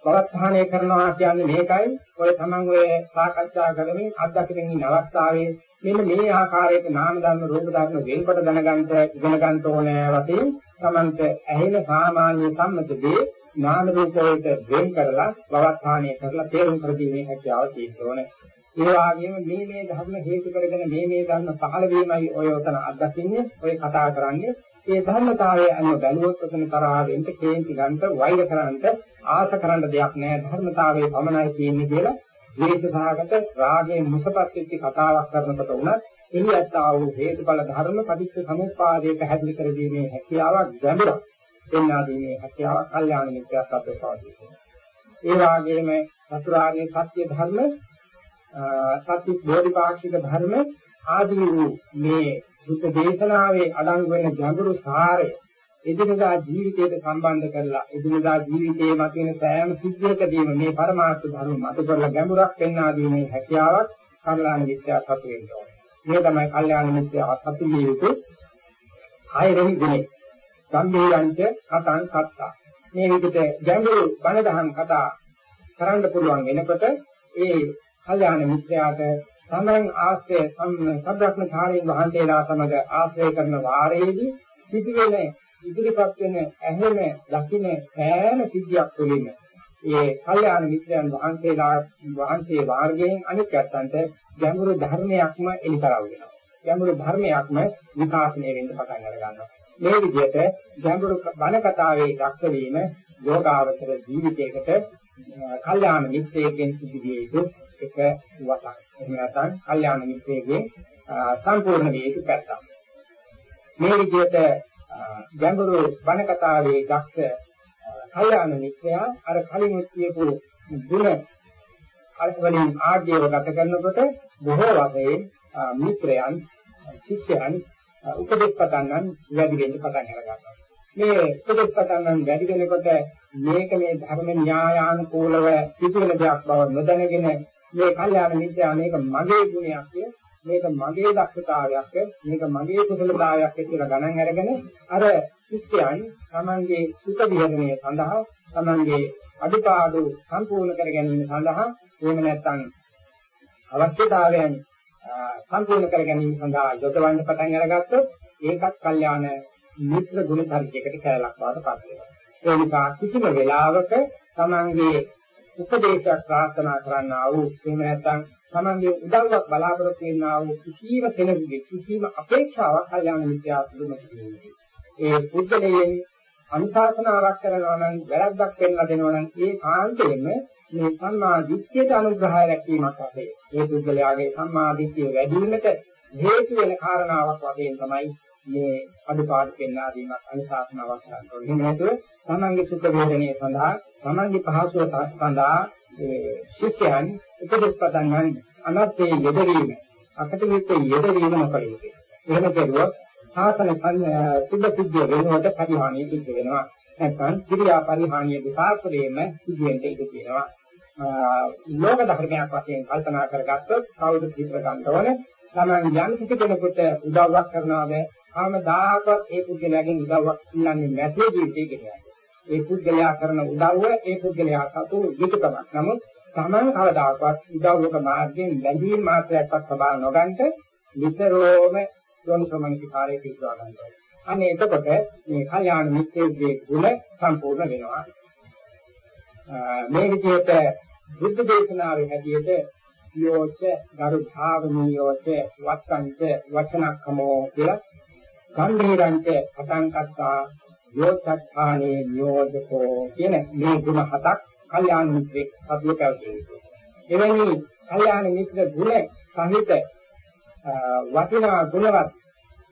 පවත්හානය කරනවා කියන්නේ මේකයි. ඔය තමන් ඔය සාකච්ඡා කරමින් අත්දැකීම් ඉන්න අවස්ථාවේ මෙන්න මේ ආකාරයක නාම ධර්ම රූප ධර්ම වෙන්කොට දැනගන්න ඉගෙන ගන්න ඕනේ වශයෙන් තමන්ට ඇහෙන සාමාන්‍ය සම්මතදී නාම රූප වලට වෙන් කරලා පවත්හානය කරලා තේරුම් කර දීමේ හැකියාව තියෙන්න ඒ වගේම මේ මේ ධර්ම හේතු කරගෙන මේ මේ ධර්ම පහළ වීමයි ඔය උතන අත්දකින්නේ ඔය කතා කරන්නේ ඒ ධර්මතාවය අනුව බැලුවොත් උතන තරහා වෙන්න කේන්ති ගන්නට වෛර කරන්නට ආශ කරන්න දෙයක් නැහැ ධර්මතාවයේ පමණයි තියෙන්නේ කියලා ද්වේෂසහගත රාගයෙන් මුසපත් වෙච්ච කතාවක් කරනකොට උනත් එහි ඇත්තා වූ හේතුඵල ධර්ම පටිච්ච සමුප්පාදයේ පැහැදිලි කර දීමේ හැකියාවක් ගැඹුරක් එන්නා දීමේ හැකියාවක් කල්යාණ මිත්‍යාත් අපේ පාදේ. ඒ වාගේම චතුරාර්ය සත්‍ය ධර්ම සත්‍ය බෝධිපාක්ෂික ධර්ම ආදී වූ මේ බුද්ධ දේශනාවේ අඩංගු වෙන ගැඹුරු සාරය එදිනදා ජීවිතයට සම්බන්ධ කරලා එදිනදා ජීවිතයේ මතින සෑම සිද්ධියකදීම මේ පරමාර්ථ ධර්ම මත කරලා ගැඹුරක් පෙන්වා දීමේ හැකියාවක් කල්යාණ මිත්‍යා සතු වෙනවා. මේ තමයි කල්යාණ මිත්‍යා සතු විය යුතු ආයරෙහි ගුණය. සම්මේයන්ච කතං කත්තා. මේ විදිහට ගැඹුරු බණ දහම් කතා කරන්න පුළුවන් වෙනකොට ඒ කල්යාණ මිත්‍යාට සමරන් ආශ්‍රය සම්බ්‍රහ්මචාරීන් වහන්සේලා සමග ආශ්‍රය කරන වාරයේදී සිදුවෙන ඉදිරිපත් වෙන ඇහෙන දකින සෑම සිද්ධියක් තුළින්ම ඒ කල්යාණ මිත්‍රයන් වහන්සේලා වහන්සේ වාර්ගයෙන් අනිත් යත්තන්ට ගැඹුරු ධර්මයක්ම එලිතරව් වෙනවා. ගැඹුරු ධර්මයක්ම විකාශනය වෙන්න පටන් අර ගන්නවා. මේ විදිහට ගැඹුරු බණ කතාවේ දක්ෂ වීම යෝගාවචර ජීවිතයකට කල්යාණ මිත්‍රයෙක්ගෙන් සිදුවිය යුතු එක වතක්. එහෙම නැත්නම් කල්යාණ මිත්‍රයෙක්ගෙන් සම්පූර්ණ විය යුතු පැත්තක්. මේ විදිහට ගැඹුරු බණ කතාවේ දක්ෂ කල්යාණ මිත්‍රයා අර කලින් කියපු ගුණ අල්පවලින් ආර්යව ගත කරනකොට බොහෝ වශයෙන් මිත්‍රයන් ශිෂ්‍යයන් උපදෙස් පතන්නන් වැඩි වෙන්න පටන් අරගන්නවා. මේ උපදෙස් පතන්නන් වැඩි වෙනකොට මේක මේ ධර්ම න්‍යායානුකූලව සිදුවෙන දෙයක් බව නොදැනගෙන මේ කල්යාණ මිත්‍යා මේක මගේ ගුණයක් මේක මගේ දක්ෂතාවයක් මේක මගේ කුසලතාවයක් කියලා ගණන් අරගෙන අර ශිෂ්‍යයන් තමන්ගේ සුඛ විහරණය සඳහා තමන්ගේ අඩුපාඩු සම්පූර්ණ කර ගැනීම සඳහා එහෙම නැත්නම් අවශ්‍යතාවයන් සම්පූර්ණ කර ගැනීම සඳහා යොදවන්න පටන් අරගත්තොත් ඒකත් කල්යාණ මිත්‍ර ගුණ පරිච්ඡේදයකට කැලලක් බවට පත් වෙනවා. ඒ නිසා කිසිම වෙලාවක තමන්ගේ උපදේශයක් ප්‍රාර්ථනා කරන්නා වූ එහෙම නැත්නම් තමන්ගේ උදව්වක් බලාපොරොත්තු වෙනා වූ කිසිම කෙනෙකුගේ කිසිම අපේක්ෂාවක් කල්යාණ මිත්‍යා සුදුම සිදුවේ. ඒ පුද්ගලයන් අනුශාසනාවක් කරනවා නම් වැරද්දක් වෙන්න දෙනවා නම් ඒ කාන්තේම මේ සම්මා දිට්ඨියට අනුග්‍රහය රැකීමක් වශයෙන් ඒ පුද්ගලයාගේ සම්මා දිට්ඨිය වැඩි වීමට හේතු වෙන කාරණාවක් වශයෙන් තමයි මේ අදුපාඩු පෙන්වා දීමක් අනුශාසනාවක් කරනවා. එහෙම නැතුව තමන්ගේ සුඛ වේදනයේ සඳහා තමන්ගේ පහසුව සඳහා ඒ ශිෂ්‍යයන් උපදෙස් පදන් ගන්න අනත්තේ යෙදවීම අකට විත් යෙදවීම නොකළ යුතුයි. එහෙම කෙරුවොත් සාසන සුද්ධ සිද්ධිය වෙනුවට පරිහානිය සිද්ධ වෙනවා. නැත්නම් ක්‍රියා පරිහානිය දෙපාර්ශ්වයෙන්ම සිදුවෙන්න ඉඩ තියෙනවා. ලෝක ධර්මයක් වශයෙන් කල්පනා කරගත්තොත් කවුද පිටර ගන්නවනේ තමන් යම් කිසි කෙනෙකුට උදව්වක් කරනවාද ආමදාකවත් ඒ පුද්ගලයාගෙන් උදව්වක් ඉල්ලන්නේ නැති ජීවිතය ගෙනියනවා. ඒ පුද්ගලයා කරන උදව්ව ඒ පුද්ගලයා සතු යුතුයකමක්. නමුත් තමන් කවදාකවත් උදව්වක මාර්ගයෙන් බැඳීම් මාත්‍රයක්වත් සබා නොගන්ට විතරෝම යෝනිසමනිකාරයේ පිටවා ගන්නවා. අනේ එතකොට මේ කල්යාණ මිත්‍රයේ ගුණ සම්පූර්ණ වෙනවා. මේ විදිහට බුද්ධ දේශනාවේ හැටියට යෝච ගරු භාවනියෝච වත්තංච වචනක්කමෝ කියලා ගම්භීරංච පතං කත්තා යෝචත්ථානේ නියෝජකෝ කියන මේ ගුණ හතක් කල්යාණ මිත්‍රෙක් සතුව පැවතුනේ. එවැනි කල්යාණ මිත්‍ර ගුණ සහිත වටිනා ගුණවත්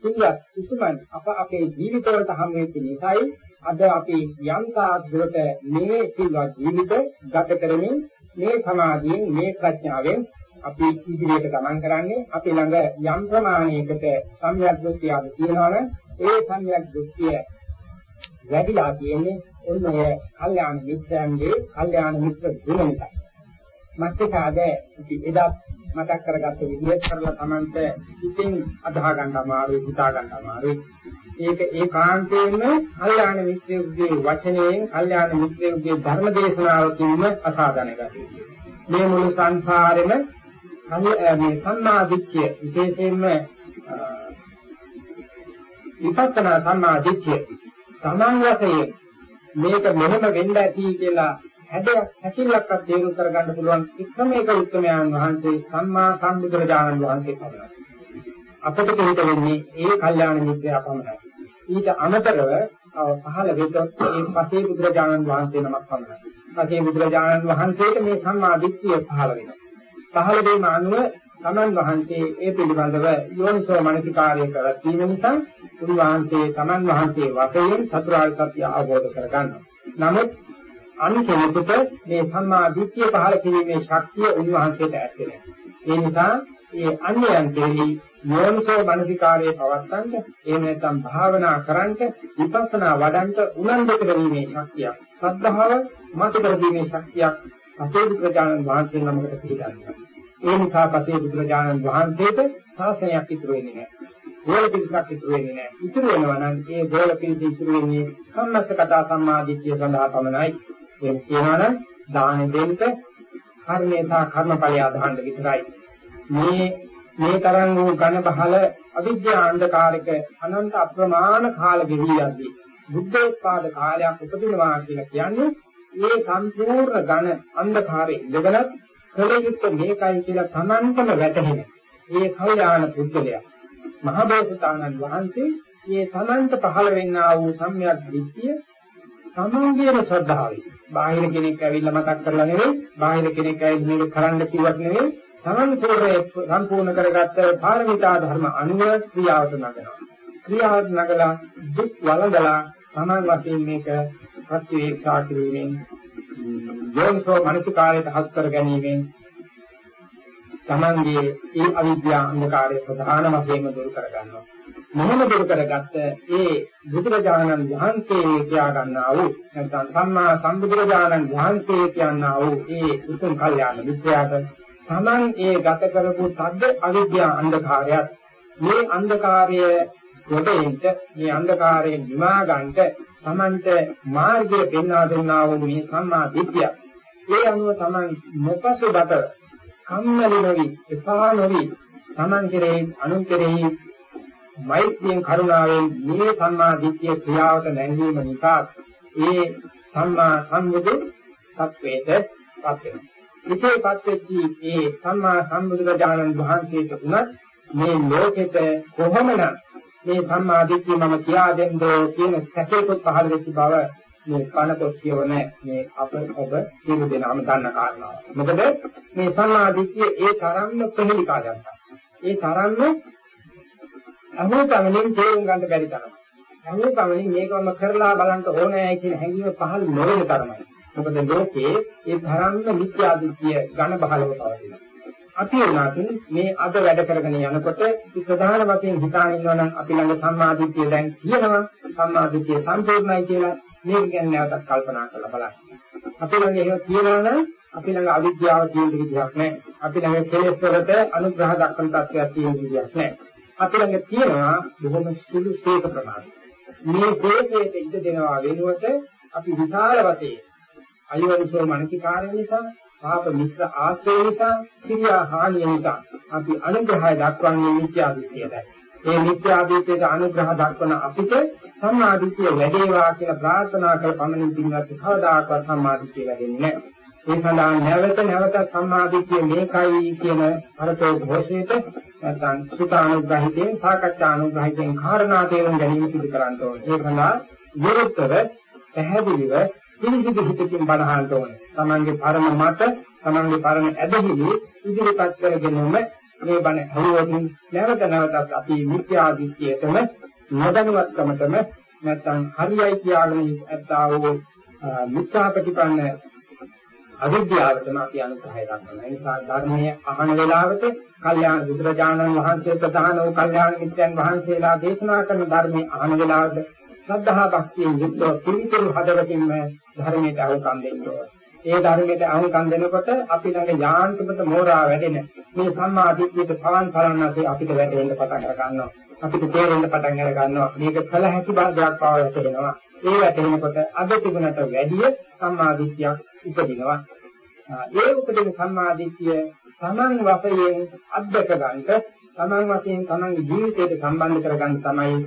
සිල්වත් උතුමන් අප අපේ ජීවිතවලට හම් වෙච්ච නිසායි අද අපි යම් තාද්දරට මේ සිල්වත් ජීවිත ගත කරමින් මේ සමාධියෙන් මේ ප්‍රඥාවෙන් අපි ඉදිරියට ගමන් කරන්නේ අපි ළඟ යම් ප්‍රමාණයකට සම්‍යක් දෘෂ්ටියක් තියෙනවනම් ඒ සම්‍යක් දෘෂ්ටිය වැඩිලා තියෙන්නේ ඔන්න ඔය කල්යාණ මිත්‍රයන්ගේ කල්යාණ මිත්‍ර ගුණ නිසා. මත්කාද ඉති එදා මතක් කරගත්ත විදිහට කරලා Tamante ඉතින් අදාහ ගන්න අමාරුයි හිතා ගන්න අමාරුයි. ඒක ඒකාන්තයෙන්ම කල්යාණ මිත්‍රයෙකුගේ වචනයෙන් කල්යාණ මිත්‍රයෙකුගේ ධර්ම දේශනාවකින්ම අසාධන ගතියි. මේ මුළු සංසාරෙම මේ සම්මාදිට්ඨිය විශේෂයෙන්ම විපස්සනා සම්මාදිට්ඨිය තමන් වශයෙන් මේක මෙහෙම වෙන්න ඇති කියලා හැඩයක් හැකිලක්වත් තේරුම් කරගන්න පුළුවන් එකම එක උත්තරමයන් වහන්සේ සම්මා සම්බුදුරජාණන් වහන්සේ පමණයි. අපිට හිත වෙන්නේ ඒ කල්යාණ මිත්‍යා පමණයි. ඊට අමතරව පහළ වෙතොත් ඒ පසේ බුදුරජාණන් වහන්සේ නමක් පමණයි. පසේ බුදුරජාණන් වහන්සේට මේ සම්මා දිට්ඨිය පහළ වෙනවා. පහළ වීම අනුව තමන් වහන්සේ ඒ පිළිබඳව යෝනිසෝ මනසිකාර්ය කරත්වීම නිසා උන්වහන්සේ තමන් වහන්සේ වශයෙන් චතුරාර්ය සත්‍ය අවබෝධ කරගන්නවා. නමුත් අන් කෙනෙකුට මේ සම්මා දිට්ඨිය පහළ කිරීමේ ශක්තිය උන්වහන්සේට ඇත්තේ නැහැ. ඒ නිසා ඒ අන්‍යයන් කෙරෙහි යෝනිසෝ මනසිකාර්යයේ පවත්තන්ට එහෙම නැත්නම් භාවනා කරන්ට විපස්සනා වඩන්ට උනන්දු කරවීමේ ශක්තියක් සද්ධාව මත කරදීමේ ශක්තියක් අපේ බුදුරජාණන් වහන්සේ නමකට පිළිගන්නවා. ඒ නිසා අපේ බුදුරජාණන් වහන්සේට ශාසනයක් ඉතුරු වෙන්නේ නැහැ. ගෝල පිළිසක් ඉතුරු වෙන්නේ නැහැ. ඉතුරු වෙනවා නම් ඒ ගෝල පිළිස ඉතුරු වෙන්නේ සම්මස්සකතා සම්මාදිට්ඨිය සඳහා පමණයි. ඒ කියනවනම් දාන දෙන්න කර්මේ සහ කර්මඵලය අදහන්න විතරයි. මේ මේ තරම් වූ ඝන බහල අවිද්‍යා අන්ධකාරක අනන්ත අප්‍රමාණ කාල ගෙවි යද්දී බුද්ධෝත්පාද කාලයක් උපදිනවා කියලා කියන්නේ මේ සම්පූර්ණ ඝන අන්ධකාරයේ ඉඳගෙනත් කල යුත්තේ මේකයි කියලා Tamanටම වැටහෙන. මේ කල්යාණ පුද්ගලයා මහ බෝසතාණන් වහන්සේ මේ Tamanට පහළ වෙන්නා වූ සම්‍යක් දෘෂ්ටිය තමන්ගේම ශ්‍රද්ධාවයි. බාහිර කෙනෙක් ඇවිල්ලා මතක් කරලා නෙවෙයි, බාහිර කෙනෙක් ඇවිල්ලා මේක කරන්න කිව්වක් නෙවෙයි, තමන් පූර්ණේ සම්පූර්ණ කරගත්ත පාරමිතා ධර්ම අනුව ක්‍රියාවට නගනවා. ක්‍රියාවට නගලා දුක් වළඳලා තමන් වශයෙන් මේක ප්‍රතිවේක්ෂා කිරීමෙන් යෝනිසෝ මනසිකාරයට හසු කර ගැනීමෙන් තමන්ගේ ඒ අවිද්‍යා අන්ධකාරය ප්‍රධාන වශයෙන්ම දුරු කර ගන්නවා. මොහොම දුරු කරගත්ත ඒ බුදුරජාණන් වහන්සේ කියා ගන්නා වූ නැත්නම් සම්මා සම්බුදුරජාණන් වහන්සේ කියනා වූ ඒ උතුම් කල්යාණ විද්‍යාවට තමන් ඒ ගත කරපු සද්ද අවිද්‍යා අන්ධකාරයත් මේ අන්ධකාරය යොදෙන්ට මේ අන්ධකාරයෙන් නිවා ගන්නට තමන්ට මාර්ගය පෙන්වා දෙන්නා වූ මේ සම්මා දිට්ඨිය ඒ අනුව තමන් මොකසුබත කම්මැලි නොවි එපා නොවි තමන් කෙරෙහි අනුන් කෙරෙහි මෛත්‍රියෙන් කරුණාවෙන් මේ සම්මා දිට්ඨිය ක්‍රියාවට නැංවීම නිසා ඒ සම්මා සම්බුදු සත්වයට පත් වෙනවා. විශේෂපත් වෙච්චි ඒ සම්මා සම්බුදුරජාණන් වහන්සේට උනත් මේ ලෝකෙට කොහොමද මේ සම්මා දිට්ඨිය මම කියා දෙන්නෝ කියන සැකේකුත් පහළ වෙච්ච බව මේ කනකොත් කියවන මේ අප ඔබ සියලු දෙනාම දන්න කාරණාව. මොකද මේ සම්මා දිට්ඨිය ඒ තරම්ම ප්‍රහේලිකා ගන්නවා. ඒ තරම්ම අමුතමලින් තේරුම් ගන්න බැරි තරම. අමුතමලින් මේකම කරලා බලන්න ඕනෑ කියන හැඟීම පහළ නොවන තරමයි. මොකද ලෝකේ ඒ තරම්ම මිත්‍යා දෘෂ්ටිය ඝන බහලව පවතිනවා. අපි උනාකින් මේ අද වැඩ කරගෙන යනකොට ප්‍රධාන වශයෙන් හිතාගෙන ඉන්නවා නම් අපි ළඟ සම්මාදිට්ඨිය දැන් තියෙනවා සම්මාදිට්ඨිය සම්පූර්ණයි කියලා මේක ගැන නැවතත් කල්පනා කරලා බලන්න. අපි ළඟ එහෙම තියෙනවා නම් අපි ළඟ අවිද්‍යාව තියෙන විදිහක් නැහැ. අපි ළඟ කෙලෙස් වලට අනුග්‍රහ දක්වන තත්ත්වයක් තියෙන විදිහක් නැහැ. අපි ළඟ තියෙනවා බොහොම සුළු ශේක ප්‍රමාණයක්. මේ ශේකයට ඉඩ දෙනවා වෙනුවට අපි විශාල වශයෙන් අයවනිසෝ මනසිකාරය නිසා පාප මිත්‍ර ආශ්‍රය නිසා ක්‍රියා හානිය නිසා අපි අනුග්‍රහය දක්වන්නේ මිත්‍යා දෘෂ්ටියයි. මේ මිත්‍යා දෘෂ්ටියට අනුග්‍රහ දක්වන අපිට සම්මාදිට්ඨිය වැඩේවා කියලා ප්‍රාර්ථනා කර පමණින් පින්වත් කවදාකවත් සම්මාදිට්ඨිය වැඩෙන්නේ නැහැ. ඒ සඳහා නැවත නැවත සම්මාදිට්ඨිය මේකයි කියන අරතෝ ഘോഷයට නැත්නම් සුතානුග්‍රහිතෙන් සාකච්ඡානුග්‍රහිතෙන් කාරණා තේරුම් ගැනීම සිදු කරන්න ඕනේ. ඒ සඳහා විරුද්ධව පැහැදිලිව පිළිසිදු හිතකින් බණහන්න ඕනේ. තමන්ගේ පරම මත, තමන්ගේ පරම ඇදහිලි ඉදිරිපත් කරගෙනම මේ බණ අහුවමින් නැවත නැවතත් අපි මිත්‍යා දෘෂ්ටියටම නොදැනුවත්කමටම නැත්නම් හරියයි කියාගෙන ඇත්තා වූ මිත්‍යා ප්‍රතිපන්න අවිද්‍යාවටම අපි අනුග්‍රහය දක්වනවා. ඒ නිසා ධර්මයේ අහන වෙලාවට කල්යාණ බුදුරජාණන් වහන්සේ ප්‍රධාන වූ කල්යාණ මිත්‍රයන් වහන්සේලා දේශනා කරන ධර්මයේ අහන වෙලාවට ශ්‍රද්ධා භක්තියෙන් යුක්තව පිළිතුරු හදවතින්ම ධර්මයට අහුම්කම් දෙන්න ඕනේ. ඒ ධර්මයට අහුම්කම් දෙනකොට අපි ළඟ යාන්ත්‍රමත මෝරා වැඩෙන මේ සම්මා දිට්ඨියට පවන් කරන්නසේ අපිට වැටෙන්න පටන් අර ගන්නවා. අපිට තේරෙන්න පටන් අර ගන්නවා. මේක කල හැකි බාධාක් පාව වැටෙනවා. ඒ වැටෙනකොට අද තිබුණට වැඩිය සම්මා දිට්ඨියක් උපදිනවා. ඒ උපදින සම්මා දිට්ඨිය තමන් වශයෙන් අද්දක ගන්නට තමන් වශයෙන් තමන්ගේ ජීවිතයට සම්බන්ධ කරගන්න තමයි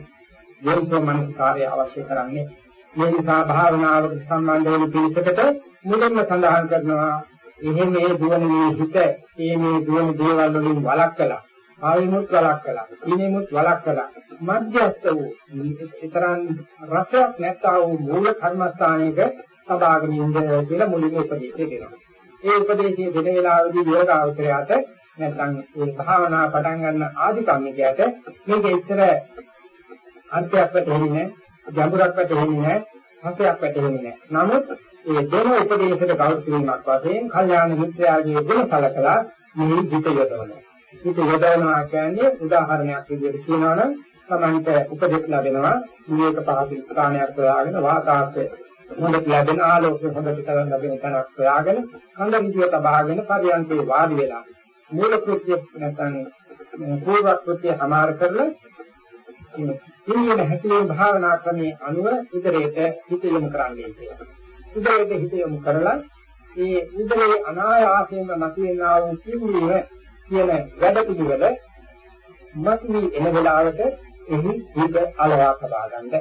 යෝනිසෝ මනසිකාරය අවශ්‍ය කරන්නේ. මේ නිසා භාවනාවට සම්බන්ධ වෙන පිළිසකට මුලින්ම සඳහන් කරනවා එහෙම මේ දුවන මේ හිත මේ මේ දුවන දේවල් වලින් වළක්කලා ආවිමුත් වළක්කලා ඉනෙමුත් වළක්කලා මධ්‍යස්ත වූ ඊතරම් රසයක් නැත්තා වූ මූල කර්මස්ථානයක සබාගෙන ඉන්න කියලා මුලින්ම උපදේශය දෙනවා. ඒ උපදේශය දෙන වෙලාවේදී යෝගාවචරයට නැත්නම් මේ භාවනා පටන් ගන්න ආදි කම්මිකයට මේක ඉතර අර්ථයක් වැටෙන්නේ නැහැ, ගැඹුරක් වැටෙන්නේ නැහැ, රසයක් වැටෙන්නේ නැහැ. නමුත් ඒ දෙන උපදේශයට කවුරු කිරීමක් වශයෙන් කල්යාණ මිත්‍යාගේ ගුණ සලකලා මේ හිත යොදවනවා. හිත යොදවනවා කියන්නේ උදාහරණයක් විදිහට කියනවනම් තමන්ට උපදෙස් ලැබෙනවා මේක පහසු ස්ථානයක් හොයාගෙන වාතාවරණය හොඳට ලැබෙන ආලෝකය හොඳට තරම් ලැබෙන තැනක් හොයාගෙන කඳ විදිය තබාගෙන පරියන්කේ වාඩි වෙලා මූල කෘත්‍ය නැත්නම් පූර්ව කෘත්‍ය සමාර කරලා ඉන්නේ හැකලේ භාවනා ක්‍රමයේ අනුව ඉදිරියට හිත යොමු කරන්නේ කියලා. ඉදිරියට හිත යොමු කරලා මේ උදරේ අනායාසයෙන්ම මතුවෙනා වූ කිඹුලිව කියන වැඩ පිළිවෙල මතුවී එන වෙලාවට එහි හිත අලවා සබා ගන්න.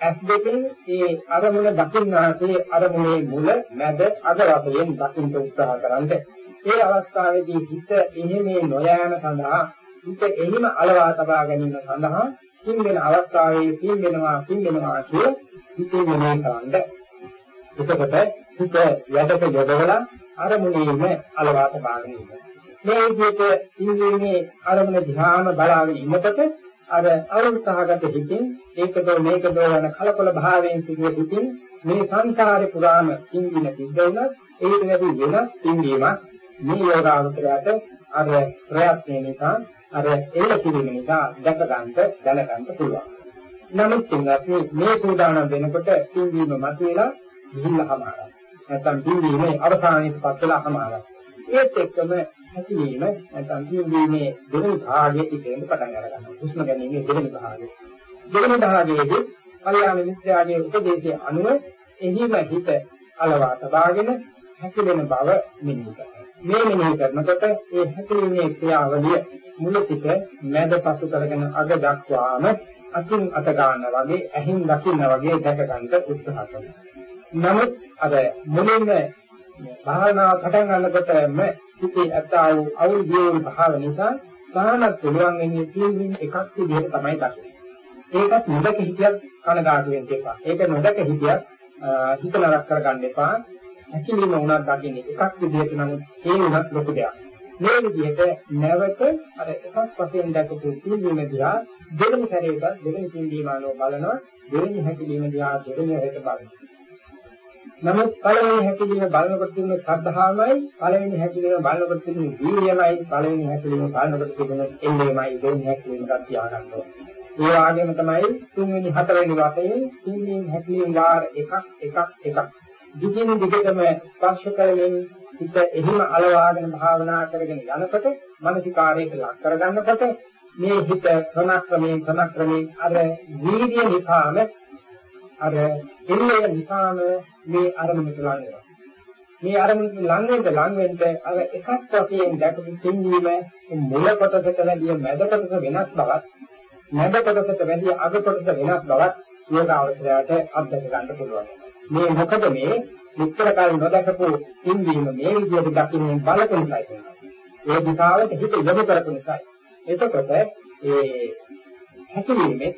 ඇස් දෙකෙන් ඒ අරමුණ දකින්නාසේ අරමුණේ මුල මැද අග වශයෙන් දකින්න උත්සාහ කරන්න. ඒ අවස්ථාවේදී හිත එහිමේ නොයෑම සඳහා හිත එහිම අලවා තබා ගැනීම සඳහා කිම් වෙන අවස්ථාවේ කිම් වෙනවා කිම් වෙනවා කිය හිතේ මෙහෙය කරන්න. එතකොට හිත යඩක යොදවලා අරමුණේම අලවා තබා ගැනීම. මේ විදිහට ඉන්ද්‍රියේ අරමුණ ධ්‍යාන බලාගෙන ඉන්නකොට අර අරුත්සහගත හිතින් ඒකද මේකද යන කලකොල භාවයෙන් සිදුව හිතින් මේ සංසාරේ පුරාම ඉන්දින සිද්ධ වුණත් ඒක වැඩි වෙනස් ඉන්දීමක් මේ යෝගාවචරයට අර ප්‍රයත්න නිසා අර එල්ල කිරීම නිසා දැක ගන්නට දැන ගන්න පුළුවන්. නමුත් තුන්වත් මේ සූදානම් වෙනකොට ඉන්දීම මතුවලා ගිහිල්ලාමයි. නැත්තම් ඉන්දීමේ අවසානයේ පත්වලා අමාරයි. ඒත් එක්කම හැකිලිම නැත්නම් කියුමේ දෙවෙනි භාගයේ ඉඳන් පටන් අර ගන්නවා. හුස්ම ගැනීමේ දෙවෙනි භාගය. දෙවෙනි භාගයේදී කල්යාණ මිත්‍යාගේ උපදේශයේ අනුව එහිම හිත අලවා තබාගෙන හැකිලෙන බව මෙනෙහි කරනවා. මේ මෙනෙහි කරනකොට ඒ හැකිලීමේ ක්‍රියාවලිය මුල සිට මැද පසු කරගෙන අග දක්වාම අකින් අත ගන්න වගේ ඇහින් දකින්න වගේ දැක ගන්න උත්සාහ කරනවා. නමුත් අර මුලින්ම භාවනාව පටන් ගන්නකොටම හිතේ ඇත්තා වූ අවුල් භාව නිසා සාහනක් පුළුවන් වෙන්නේ තියෙන එකක් විදිහට තමයි දකින්නේ. ඒකත් නොදක හිතියක් කනගාටු වෙන්න එපා. ඒක නොදක හිතියක් හිත නරක කරගන්න එපා. හැකිලිම උනත් දකින්නේ එකක් විදිහට නම් ඒ උනත් ලොකු දෙයක්. මේ විදිහට නැවත අර එකක් වශයෙන් දැකපු පිළිවීම දිහා දෙවෙනි සැරේට දෙවෙනි පිළිවීම අනුව බලනවා දෙවෙනි හැකිලිම දිහා දෙවෙනි හැරේට බලනවා. නමුත් පළවෙනි හැකිලිම බලනකොට තිබුණ ශ්‍රද්ධාවමයි පළවෙනි හැකිලිම බලනකොට තිබුණ වීර්යමයි පළවෙනි හැකිලිම බලනකොට තිබුණ එල්ලෙමයි දෙවෙනි හැකිලිමකට තියාගන්න ඕනේ. ඒ වගේම තමයි තුන්වෙනි හතරවෙනි වශයෙන් තුන්වෙනි හැකිලිම වාර එකක් එකක් එකක් දිගින් දිගටම ස්පර්ශ කරමින් හිත එහිම අලවාගෙන භාවනා කරගෙන යනකොට මානසිකාරයට ලක් කරගන්නකොට මේ හිත ක්‍රමක්‍රමයෙන් ක්‍රමක්‍රමයෙන් අර වීර්ය නිසාම අර එන්නේ නිසාම මේ අරමුණට ලං වෙනවා. මේ අරමුණට ලං වෙන්න ලං වෙන්න අර එකක් වශයෙන් දැකපු තින්වීම මුල කොටසට වැඩිය මැද කොටස වෙනස් බවත් මැද කොටසට වැඩිය අග කොටස වෙනස් බවත් යෝගාවචරයට අත්දැක ගන්න පුළුවන්. මේ මොකද මේ මුත්තර කල නොදකපු තින්වීම මේ විදිහට දකින්න බලපු නිසායි. ඒ දිශාවට හිත යොමු කරපු නිසායි. එතකොට ඒ හැකිරීමේ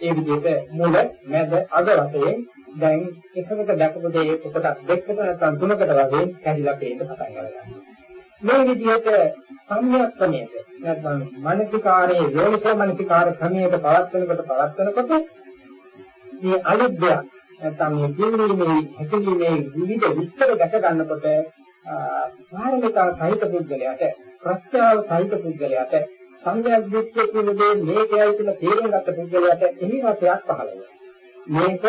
ඒ විදිහට මුල මැද අග වශයෙන් දැන් එකකට දැකපු දේ කොටස් දෙකකට නැත්නම් තුනකට වශයෙන් කැඩිලා පේන්න පටන් ගන්නවා. මේ විදිහට සම්‍යක් ක්‍රමයක නැත්නම් මානසිකාරයේ යෝනිසෝ මානසිකාර ක්‍රමයක පවත්වනකොට පවත්වනකොට මේ අලුත්යක් නැත්නම් මේ ජීවීමේ හැකිරීමේ විවිධ විස්තර දැක ගන්නකොට පාරමිතා සහිත පුද්ගලයාට ප්‍රත්‍යාව සහිත පුද්ගලයාට සංඥා දෘෂ්ටිය කියන දේ මේකයි කියලා තේරුම් ගත්ත පුද්ගලයාට එහි රසයක් පහළ වෙනවා. මේක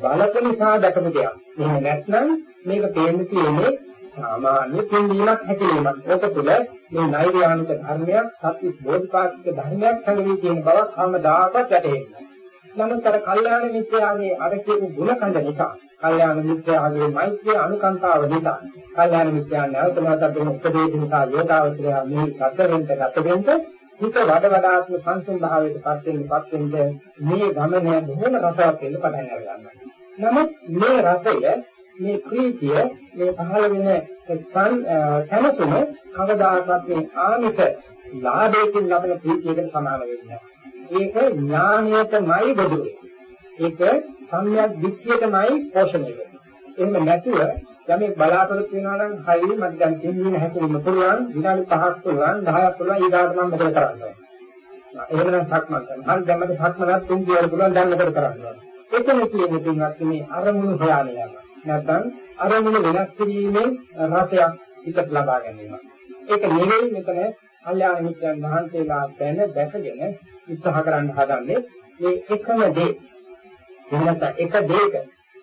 බලක නිසා දැකපු දෙයක්. එහෙම නැත්නම් මේක පේන්න තියෙන්නේ සාමාන්‍ය පින්දීමක් හැකලීමක්. ඔක තුළ මේ නෛර්යානික ධර්මයක්, සත්‍ය බෝධිපාක්ෂික ධර්මයක් හැඟවි කියන බව හැමදාකත් වැටහෙනවා. නමුත් අර කල්යාණ මිත්‍යාගේ අර කියපු ගුණ කඳ නිසා, කල්යාණ මිත්‍යාගේ මෛත්‍රී අනුකම්පාව නිසා, කල්යාණ මිත්‍යා නැවත නැවතත් දෙන උපදේශ නිසා යෝගාවචරය මේ සැතෙන්ට ගතෙන්ට හිත වඩ වඩාත්ම සංසුන් භාවයට පත් වෙන්න පත් වෙන්න මේ ගමන බොහොම රසවත් වෙන්න පටන් ගන්නවා. නමුත් මේ රසය මේ ප්‍රීතිය මේ පහළ වෙන සැනසුම කවදාකවත් මේ ආමිෂ ලාභයෙන් ලබන ප්‍රීතියකට සමාන වෙන්නේ නැහැ. ඒක ඥානයටමයි බදුවේ. ඒක සම්‍යක් දිට්ඨියටමයි පෝෂණය වෙන්නේ. එහෙම නැතුව යමෙක් බලාපොරොත්තු වෙනවා නම් හරියි මට දැන් දෙන්නේ හැකෙන්න පුළුවන් විනාඩි 5ක් පුළුවන් 10ක් පුළුවන් ඊගාට මම මොකද කරන්නේ? එහෙම නම් සක්මන් කරනවා හරි දැන් මට සක්මනක් තුන් කියලා පුළුවන් දැන් මොකද කරන්නේ එතන තියෙන තුන්වත් මේ අරමුණු හොයාගෙන යනවා. නැත්නම් අරමුණු වෙනස් කිරීමෙන් රසයක් හිතට ලබා ගැනීම. ඒක නෙවෙයි මෙතන කල්යාණ මිත්‍යන් වහන්සේලා දැන දැකගෙන උත්සාහ කරන්න හදන්නේ මේ එකම දේ එහෙම එක දෙයක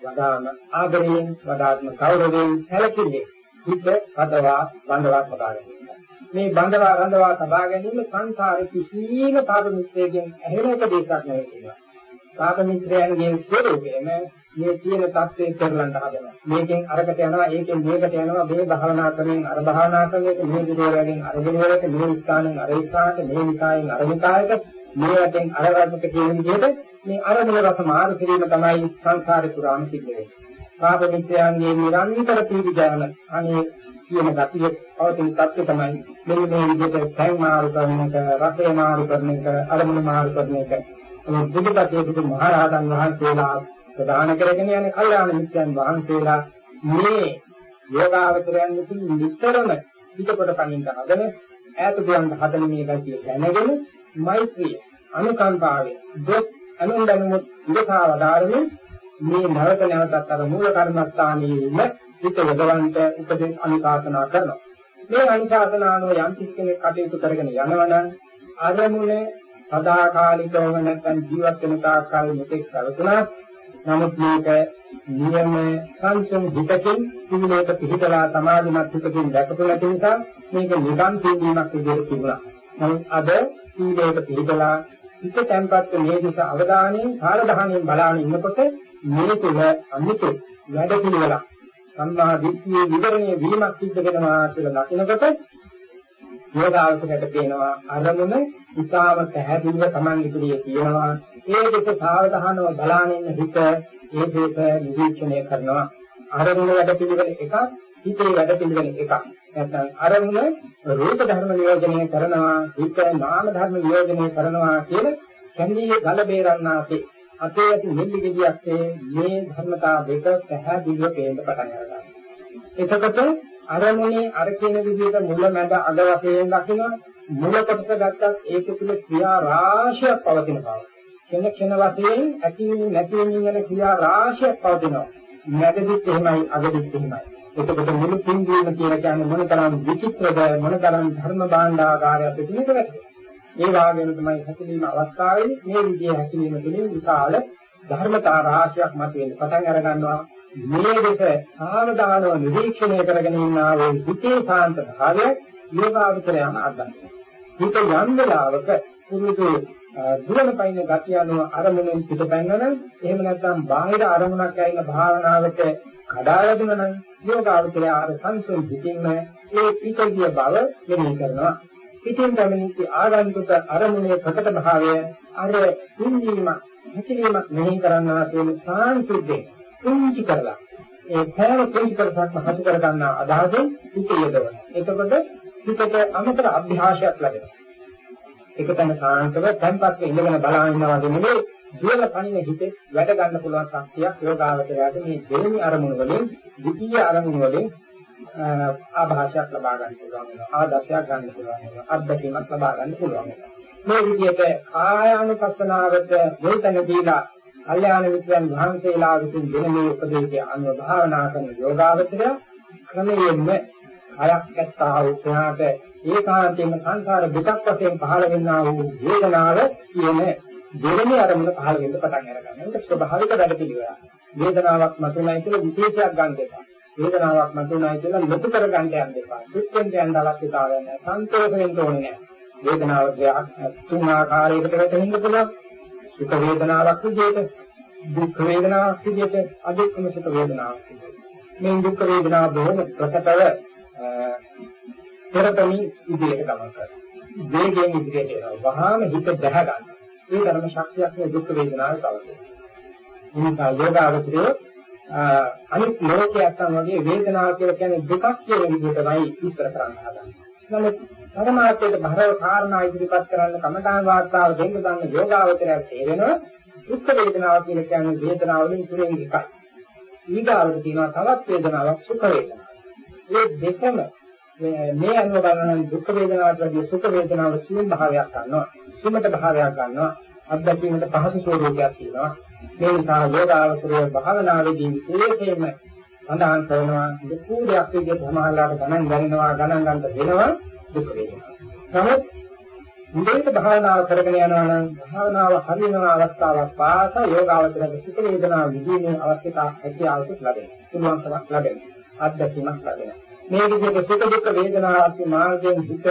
වඩාම ආදරයෙන් වඩාත්ම ගෞරවයෙන් සැලකිල්ලේ හිත හදවා බඳවා තබා ගැනීම. මේ බඳවා රඳවා තබා ගැනීම සංසාරේ කිසිම පාප මිත්‍රයෙන් ඇහෙන එක දෙයක් නෙවෙයි කියනවා. පාප මිත්‍රයන්ගේ ස්වરૂපයම මේ තියෙන தත්ත්වයේ කරලන්න හදනවා. මේකෙන් අරකට යනවා, ඒකෙන් මේකට යනවා, මේ භාවනා ක්‍රමයෙන් අර භාවනා ක්‍රමයක මේ විදිහවලින් අර විදිහවලට මේ ස්ථානෙන් අර ස්ථානට මේ නිකායෙන් අර නිකායට මේ වශයෙන් අර වර්ගක කියන විදිහට මේ අරමුණ රස මාරු කිරීම තමයි සංසාරේ පුරාම සිද්ධ වෙන්නේ. පාප මිත්‍යාංගයේ නිරන්තර පීඩිජාන අනේ කියන ගතිය පවතින තත්ත්වය තමයි මෙන්න මේ විදිහට සං මාරු කරන එක, රසය මාරු කරන එක, අරමුණ මාරු කරන එක. මේ බුදුපතේ බුදු මහරහතන් වහන්සේලා ප්‍රදාන කරගෙන යන කල්යාණ මිත්‍යන් වහන්සේලා මේ යෝගාවචරයන් විසින් නිතරම පිටකොට කනින් හදන ඈත දුවන් හදන මේ ගතිය දැනගෙන මෛත්‍රිය අනුකම්පාවෙන් දුක් අනුන්දනුත් ඉවසා වදාරමින් මේ නරක නැවතත් අර මූල කර්මස්ථානයේම හිත යොදවන්ට උපදෙස් අනුශාසනා කරනවා. මේ අනුශාසනානුව යම් කෙනෙක් කටයුතු කරගෙන යනවනම් අරමුණ සදාකාලිකව නැත්නම් ජීවත් වෙන තාක් කාල මෙතෙක් කරතුණා. නමුත් මේක නියම සංසම් හිතකින් සිහිනයක පිහිටලා සමාධිමත් හිතකින් දැකපු නැති නිසා මේක නිකන් තීන්දුවක් විදිහට තිබුණා. නමුත් අද සීලයක පිළිදලා හිත තැන්පත් මේ දිස අවධානයෙන් කාලදහණයෙන් බලාගෙන ඉන්නකොට මේ තුල අනිත් වැඩ පිළිවෙල සම්මා දිට්ඨියේ විවරණය වීමක් සිද්ධ වෙනවා කියලා දකිනකොට යෝගාවචරයට පේනවා අරමුණ ඉතාම පැහැදිලිව Taman ඉදිරියේ තියෙනවා. ඒ දෙක සාවධානව බලාගෙන හිත ඒ දෙක නිරීක්ෂණය කරනවා. අරමුණ වැඩ පිළිවෙල එකක් හිතේ වැඩ පිළිවෙල එකක්. නැත්නම් අරමුණ රූප ධර්ම නියෝජනය කරනවා හිත නාම ධර්ම නියෝජනය කරනවා කියන කැඳියේ ගල බේරන්නාසේ අතේ ඇති මෙල්ලි ගෙඩියක් මේ ධර්මතා දෙක පැහැදිලිව පේන්න පටන් ගන්නවා. එතකොට අරමුණේ අර කියන විදිහට මුල මැද අග වශයෙන් දකින්න මුල කොටස ගත්තත් ඒක තුළ ක්‍රියා රාශියක් පවතින බව. කෙන කෙන වශයෙන් ඇතිවීම නැතිවීම යන ක්‍රියා රාශියක් පවතිනවා. මැදදිත් එහෙමයි අගදිත් එහෙමයි. එතකොට මුළු පින්දීම කියලා කියන්නේ මොන තරම් විචිත්‍රද මොන තරම් ධර්ම භාණ්ඩාකාරයක්ද කියන එක වැටහෙනවා. ඒ වාගේම තමයි හැකලීම අවස්ථාවේ මේ විදිහේ හැකලීම තුළින් විශාල ධර්මතා රාශියක් මතුවෙන්න පටන් අර ගන්නවා. මේ දෙක සාවධානව නිරීක්ෂණය කරගෙන ඉන්නා වූ හිතේ සාන්ත භාවය යෝගාවචරයම අත්දැකීම. හිත යම් වෙලාවක පුරුදු දුරන පයින් ගතිය අනුව අරමුණෙන් පිටපැන්නනම් එහෙම නැත්නම් බාහිර අරමුණක් ඇවිල්ලා භාවනාවට කඩාවැදුණා නම් යෝගාවචරය අර සංසුන් පිටින්ම ඒ පිටිය බව මෙනෙහි කරනවා. පිටින් ගමනිච්ච ආගන්තුක අරමුණේ ප්‍රකට භාවය අර කුංජීම හිතිලීමක් මෙනෙහි කරන්නා කියන සාංශුද්ධේ කුංචි කරලා ඒ හැම කුංචි කරසක්ම හසු කර ගන්නා අදහසෙන් පිට යදවන. එතකොට පිටට අමතර අභ්‍යාසයක් ලැබෙනවා. එක තැන සාන්තව තැන්පත් ඉඳගෙන බලාගෙන ඉන්නවා නෙමෙයි දුවල කණින හිතේ වැඩ ගන්න පුළුවන් ශක්තියක් යෝගාවචරයට මේ දෙවෙනි අරමුණ වලින් ද්විතීය අරමුණ වලින් ආభాෂයක් ලබා ගන්න පුළුවන් වෙනවා ආදර්ශයක් ගන්න පුළුවන් වෙනවා අත්දැකීමක් ලබා ගන්න පුළුවන් වෙනවා. මේ විදිහට කායානුපස්සනාවට මුල්තැන දීලා කල්යාණ මිත්‍රයන් වහන්සේලා විසින් දෙන මේ උපදේශය අනුව භාවනා කරන යෝගාවචරය ක්‍රමයෙන්ම හයක් ඇත්තා වූ කෙනාට ඒකාන්තයෙන්ම සංසාර දුකක් වශයෙන් පහළ වෙනා වූ වේදනාව කියන දෙවෙනි අරමුණ පහළ වෙන්න පටන් අරගන්නවා. ඒක ස්වභාවික වැඩ පිළිවෙලක්. වේදනාවක් මතුනයි කියලා විශේෂයක් ගන්න දෙපා. වේදනාවක් මතුනයි කියලා ලොකු කර ගන්න යන්න දෙපා. දුක්ෙන් යන්න අවශ්‍යතාවය නැහැ. සන්තෝෂ වෙන්න ඕනේ නැහැ. වේදනාව තුන් ආකාරයකට වැටෙන්න පුළුවන්. සුඛ වේදනාවක් විදිහට, දුක් වේදනාවක් විදිහට, අදුක්ඛම සුඛ වේදනාවක් විදිහට. මේ දුක් වේදනාව බොහොම ප්‍රකටව පෙරතමින් ඉදිරියට ගමන් කරනවා. වේගයෙන් ඉදිරියට යනවා. වහාම හිත දැහ ගන්න. ඒ ධර්ම ශක්තියක් මේ දුක් වේදනාවේ පවතින. මේක යෝගාවචරය අනිත් ලෝකයන් වගේ වේදනාව කියලා කියන්නේ දුකක් කියන විදිහටමයි විස්තර කරන්න හදන්නේ. නමුත් පරමාර්ථයට භරව කාරණා ඉදිරිපත් කරන්න කමඨාන් වාර්තාව දෙන්න ගන්න යෝගාවචරය තේරෙනවා දුක් වේදනාව කියලා කියන්නේ වේදනාවලින් තුනෙන් එකයි. ඊගාවට තියෙනවා තවත් වේදනාවක් සුඛ වේදනාව. මේ දෙකම මේ අනුව බලන දුක් වේදනාවට වැඩි සුඛ වේදනාව සියුම් භාවයක් ගන්නවා. සුමත භාවයක් ගන්නවා. අත්දැකීමට පහසු ස්වරූපයක් තියෙනවා. මේ නිසා යෝගාවචරය භාවනාවේදී විශේෂයෙන්ම සඳහන් කරනවා දුක් දෙයක් විදිහට සමහරලාට ගණන් ගන්නවා ගණන් ගන්න වෙනවා දුක් වේදනාව. නමුත් මුලින්ම භාවනාව කරගෙන යනවා නම් භාවනාව හරියන අවස්ථාවක් පාස යෝගාවචරයේ සුඛ වේදනාව විදීමේ අවශ්‍යතාව හැකියාවක් ලැබෙනවා. පුළුවන්කමක් ලැබෙනවා. අත්දැකීමක් ලැබෙනවා. මේ විදිහට සුඛ දුක්ඛ වේදනාවක් මාර්ගයෙන් හිත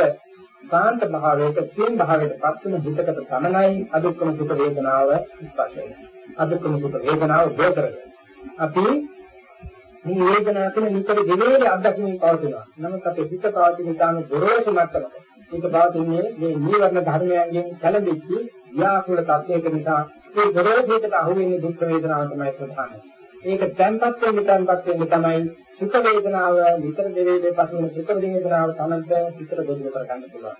සාන්ත භාවයට සියම් භාවයට පත් වෙන හිතකට සමනයි අදුක්කම සුඛ වේදනාව ස්පර්ශ වෙනවා. අදුක්කම සුඛ වේදනාව දෝතරද. අපි මේ වේදනාව තුළ නිතර දෙලේ අත්දැකීම් පවතිනවා. නමුත් අපේ හිත පවතින ඉතාම ගොරෝසු මට්ටමක. ඒක පවතින්නේ මේ නීවරණ ධර්මයන්ගෙන් කැළඹිච්ච ව්‍යාකූල තත්යක නිසා ඒ ගොරෝසුකට අහු වෙන්නේ දුක් වේදනාව තමයි ප්‍රධානම. ඒක තැන්පත් වෙන්න තැන්පත් වෙන්න තමයි සුඛ වේදනාව විතර දෙවේලේ පසුන සුඛ වේදනාව තමයි විතර බොදු කර ගන්න පුළුවන්.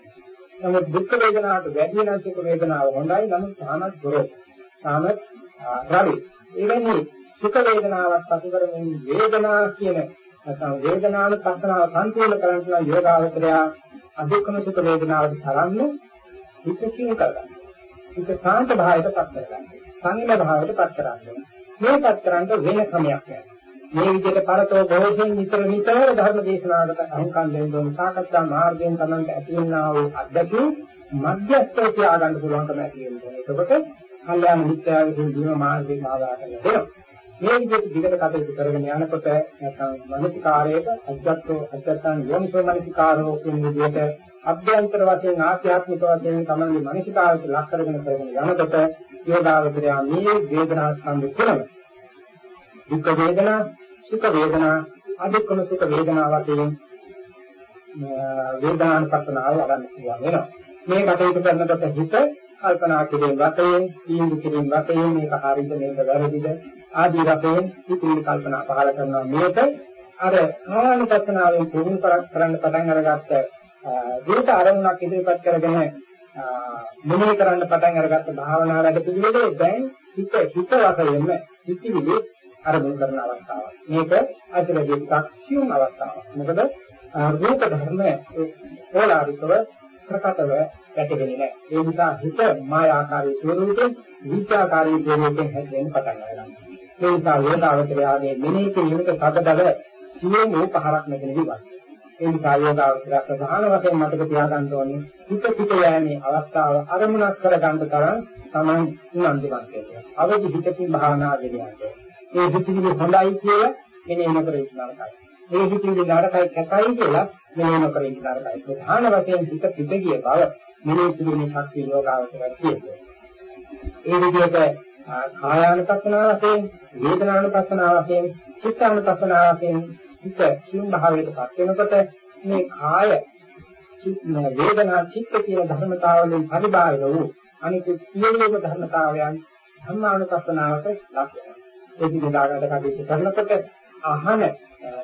නමුත් දුක් වේදනාවට වැඩි වෙන සුඛ වේදනාව හොඳයි නමුත් තාමත් ගොරෝසු. තාමත් රවි. ඒ කියන්නේ සුඛ වේදනාවක් පසු කරමින් වේදනා කියන නැත්නම් වේදනාන පස්සනාව සම්පූර්ණ කරන්න පුළුවන් යෝගාවචරය අදුක්කම සුඛ වේදනාවට තරන්න විකසිත කරගන්න. ඒක සාන්ත භාවයට පත් කරගන්න. සංයම භාවයට පත් කරගන්න. මේකත් කරන්න වෙන ක්‍රමයක් නැහැ. මේ විදිහට පරතෝ බොහෝසෙන් නිතර නිතර ධර්ම දේශනාවකට අහුම්කම් දෙන්න ඕන සාකච්ඡා මාර්ගයෙන් තමයි ඇති වෙනා වූ අධ්‍යක්ෂ මධ්‍යස්ථව තියාගන්න පුළුවන්කම ඇති වෙනවා. එතකොට කල්යාණ මිත්‍යාගේ ජීව මාර්ගයෙන් ආදාට ලැබෙනවා. මේ විදිහට දිගට කටයුතු කරගෙන යනකොට නැත්නම් මානසිකාරයක අධ්‍යක්ෂෝ අධ්‍යක්ෂයන් යෝනිසෝ මානසිකාරෝ කියන විදිහට අභ්‍යන්තර වශයෙන් ආධ්‍යාත්මික වශයෙන් තමයි මානසිකාරයට ලක් කරගෙන කරගෙන යනකොට යෝගාවචරය මේ වේදනා ස්කන්ධ තුනම දුක් වේදනා සුඛ වේදනා අදුක්කම සුඛ වේදනා වශයෙන් වේදනානුපස්සනාව වඩන්න පුළුවන් වෙනවා. මේ කටයුතු කරනකොට හිත කල්පනා කිරීම වශයෙන් තීන්දුව කිරීම වශයෙන් මේක හරිද මේක වැරදිද? ආදී වශයෙන් හිතේ කල්පනා පහල කරනවා. මේක අර ආනුපස්සනාවෙන් පුරුදු කරන්න පටන් අරගත්ත විරත අරමුණක් ඉදිරිපත් කරගෙන මෙනෙහි කරන්න පටන් අරගත්ත භාවනා වැඩ පිළිවෙලේ දැන් හිත හිත වශයෙන්ම හිතවිලි අරමුණු කරන අවස්ථාවක්. මේක අතරදී තාක්ෂියුම් අවස්ථාවක්. මොකද රූප ධර්ම ඕලාරිකව ප්‍රකටව වැටෙන්නේ නැහැ. ඒ නිසා හිත මායාකාරී ස්වරූපයෙන් විචාකාරී ස්වරූපයෙන් හැදෙන්න පටන් ගන්නවා. ඒ නිසා යෝගාවචරයාගේ මෙනෙහි කිරීමක සබදව සියුම් වූ පහරක් නැගෙන විවත්. ඒ නිසා යෝගාවචරය ප්‍රධාන වශයෙන් මතක තියාගන්න ඕනේ හිත පිට යෑමේ අවස්ථාව අරමුණක් කරගන්න තරම් Taman උනන්දුවක් වෙනවා. අවදි හිතකින් භාවනා දෙන්නට. ඒ හිතවිලි හොඳයි කියලා මෙනෙහි නොකර ඉන්නවයි. ඒ හිතවිලි නරකයි කැතයි කියලා මෙනෙහි නොකර ඉන්නවයි. ප්‍රධාන වශයෙන් හිත පිට ගිය බව මෙනෙහි කිරීමේ ශක්තිය යෝගාවචරය කියනවා. ඒ විදිහට කායානුපස්සනාව වශයෙන්, වේදනානුපස්සනාව වශයෙන්, චිත්තානුපස්සනාව වශයෙන් හිත සියුම් භාවයටපත් වෙනකොට මේ කාය වේදනා චිත්ත කියන ධර්මතාවලින් පරිබාහිර වූ අනිකුත් සියලුම ධර්මතාවයන් ධර්මානුපස්සනාවට ලක් වෙනවා. ඒ විදිහට කටයුතු කරනකොට අහන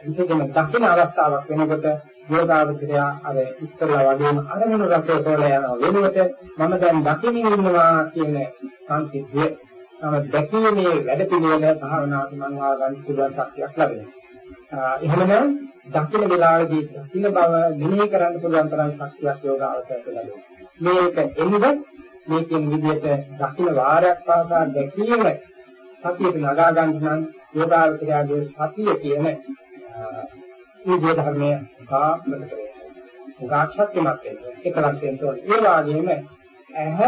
විශේෂම දකින අවස්ථාවක් වෙනකොට යෝගාවචරය අර ඉස්සරලා වගේම අරමුණු රටේ තෝල යනවා වෙනුවට මම දැන් දකින්න ඉන්නවා කියන සංසිද්ධිය තම දැකීමේ වැඩ පිළිවෙල භාවනාවට මම ආගන්න පුළුවන් ශක්තියක් ලැබෙනවා. එහෙමනම් දකින වෙලාවේදී දකින බව මෙනෙහි කරන්න පුළුවන් තරම් ශක්තියක් යෝගාවචරයට ලැබෙනවා. මේක එන්නේ මේකෙන් විදිහට දකින වාරයක් පාසා දැකීම සතියට නගා ගන්න නම් යෝගාවචරයේ සතිය කියන මේ දේ ධර්මයේ සාප්‍රකට උගාක්ෂත්‍යමත් වෙනවා. ඒක ලක්ෂයෙන් තෝරන. ඒ වගේම ඇහ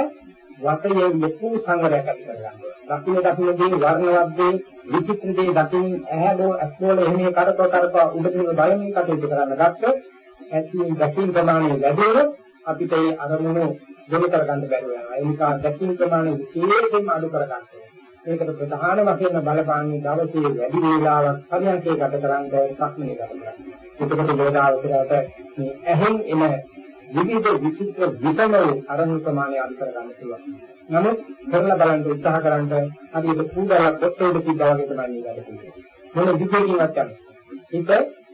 වතයේ ලොකු සංගරයක් ඇති කරගන්නවා. දකුණ දකුණ දේ වර්ණවත් දේ විචිත්‍ර දේ දකින් ඇහැලෝ අස්වල එහෙම කරකව කරකව උඩින් බලමින් කටයුතු කරන්න ගත්තොත් ඇසින් දකින් ප්‍රමාණය වැඩි වෙනොත් අපිට ඒ අරමුණු දෙක කරගන්න බැරුව යනවා. ඒ නිසා දකින් ප්‍රමාණය විශේෂයෙන්ම අඩු කරගන්න ඒකට ප්‍රධාන වශයෙන් බලපාන්නේ දවසේ වැඩි වේලාවක් පරියන්කේ ගත කරන්න සක්මනේ ගත කරන්න. එතකොට බෝධාවතරයට මේ ඇහෙන් එන විවිධ විචිත්‍ර විසම අරමුණු ප්‍රමාණය අඩු කරගන්න පුළුවන්. නමුත් කරලා බලන්න උත්සාහ කරන්න හරියට කුඩාවක් පොත්තේ තිබ්බා වගේ තමයි මේකට කියන්නේ. මොන විදිහකින්වත් යන්නේ. ඒක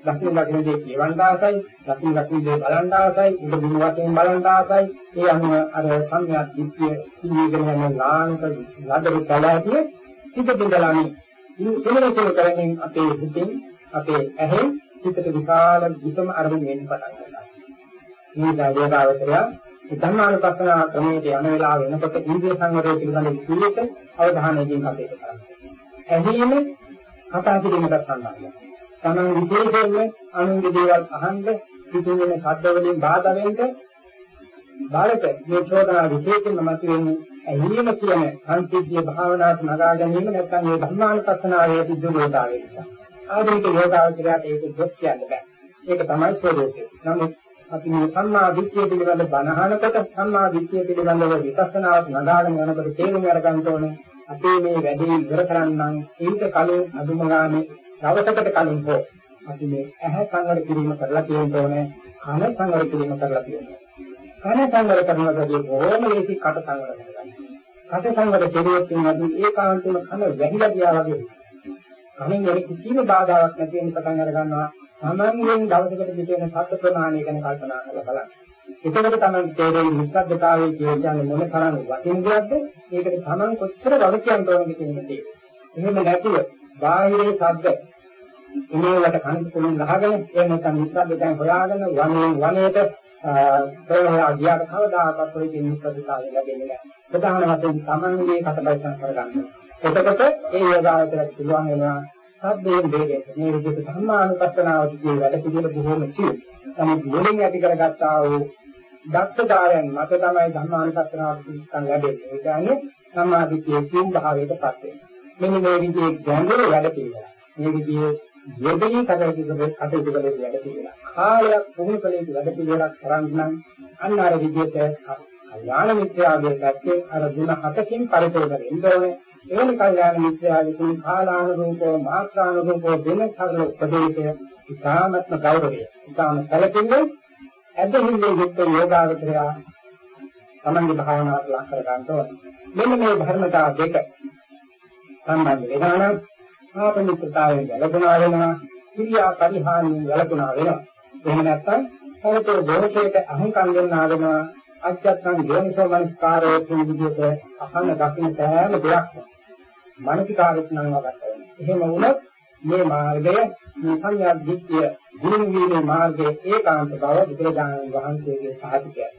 දකින්න දකින්න දේ කියවන්න ආසයි, දකින්න දකින්න දේ බලන්න ආසයි, උඩ බුදු වශයෙන් බලන්න ආසයි. ඒ අනුව අර සංඥා දිට්ඨිය ඉන්නගෙන යන ලාංක ලදරු කලාතිය හිත බඳලානි. ඉතින් කරමින් අපේ හිතෙන් අපේ ඇහෙන් හිතට විශාල විසම අරමුණු වෙන්න පටන් ගන්නවා. මේ ධර්මතාවතරය ධර්මානුපස්සන ක්‍රමයට යන වෙලාව වෙනකොට ඉන්ද්‍රිය සංවරය පිළිබඳ විශේෂ අවධානයකින් කටයුතු කරන්න. ඇහිීම කතා කිරීමකට සම්බන්ධයි. තමන් විශේෂයෙන්ම අනුන්ගේ දේවල් අහන්න පිටින් වෙන ශබ්ද වලින් බාධා වෙන්න බාලක මේ චෝදනා විශේෂයෙන්ම මතුවෙන්නේ ඇහිීම කියන සංසිද්ධිය භාවනාවට නගා ගැනීම නැත්නම් මේ ධර්මානුපස්සනාවේ සිද්ධාන්තය නිසා. ආධුනික යෝගාවචරයට ඒක දුක් කියන්න බෑ. ඒක තමයි ස්වરૂපය. නමුත් අපි මේ සම්මා දිට්ඨිය පිළිබඳ බණහනකට සම්මා දිට්ඨිය පිළිබඳව විපස්සනාවට නගාගෙන යනකොට තේරුම් අරගන්න ඕනේ අපේ මේ වැඩේ ඉවර කරන්නම් ඊට කලින් අදුම ගානේ දවසකට කලින් හෝ අපි මේ ඇහැ සංවර කිරීම කරලා තියෙන්න ඕනේ කන සංවර කිරීම කරලා තියෙනවා. කන සංවර කරනකොටදී බොහොම ලේසි කට සංවර කරගන්න. කට සංවර කෙරුවොත් එනදී ඒකාන්තයෙන්ම කන වැහිලා ගියා වගේ. කනෙන් වෙන කිසිම බාධාවක් නැති වෙන පටන් අර ගන්නවා. තමන්ගෙන් දවසකට පිට වෙන සත්‍ය ප්‍රමාණය ගැන කල්පනා කරලා බලන්න. එතකොට තමයි තේරෙන්නේ නිස්සද්දතාවයේ කියන්නේ මොන තරම් වටින දෙයක්ද? ඒකට තමන් කොච්චර වග කියන්න ඕනද කියන දේ. එහෙම නැතුව බාහිරේ ශබ්ද ඉමේලට කන් කුලින් ගහගෙන එහෙම නැත්නම් නිස්සද්ද දැන් හොයාගෙන වනේ වනේට ප්‍රයෝගය ගියාට කවදාකවත් ඔය නිස්සද්දතාවය ලැබෙන්නේ නැහැ. ප්‍රධාන වශයෙන් තමන්ගේ කටබයිසන් කරගන්න. එතකොට ඒ යෝගාවචරයට පුළුවන් වෙනවා සබ්බයෙන් වේදේ මේ විදිහට ධර්මානුපස්සනාවට කියන වැඩ පිළිවෙල බොහොම සියුම්. නමුත් මුලින් ඇති කරගත්තා වූ දක්ෂතාවයන් මත තමයි ධර්මානුපස්සනාවට පිළිස්සන් ලැබෙන්නේ. ඒ කියන්නේ සම්මාදිට්ඨිය සියුම් භාවයටපත් වෙනවා. මෙන්න මේ විදිහේ ගැඹුරු වැඩ පිළිවෙල. මේ විදිහේ යෙදී කටයුතු කටයුතු කළ වැඩ පිළිවෙල. කාලයක් පුහුණු කළ යුතු වැඩ පිළිවෙලක් කරන්න නම් අන්න අර විදිහට ඥාන මිත්‍යාගේ පැත්තේ අර ಗುಣ හතකින් පරිපූර්ණ වෙන්න ඕනේ. එවැනි කල්යාණ මිත්‍යාගේ කාලානුරූපව මාත්‍රානුරූපව දෙන සරල උපදේශය ඉතාමත්ම ගෞරවය. ඉතාම සැලකිල්ල ඇදහිල්ලේ යුක්ත යෝගාවචරය තමන්ගේ භාවනාවට ලක් කර ගන්න ඕනේ. මෙන්න මේ ධර්මතා දෙක සම්බන්ධ වෙනවා නම් ආපනිකතාවයෙන් වැළකුණා වෙනවා ක්‍රියා පරිහානියෙන් වැළකුණා වෙනවා එහෙම නැත්නම් සමතෝ දෝෂයට අහංකම් වෙන්නා වෙනවා අච්චත්තන් යෝනිසෝ මනස්කාරයේ කියන විදිහට අහන්න දකින්න සෑම දෙයක්ම මානසිකාරයක් නම් වගන්නවා එහෙම වුණොත් මේ මාර්ගය මේ සංඥා දිට්ඨිය ගුණ වීමේ මාර්ගයේ ඒකාන්ත බව බුදුරජාණන් වහන්සේගේ සාහිත්‍යය.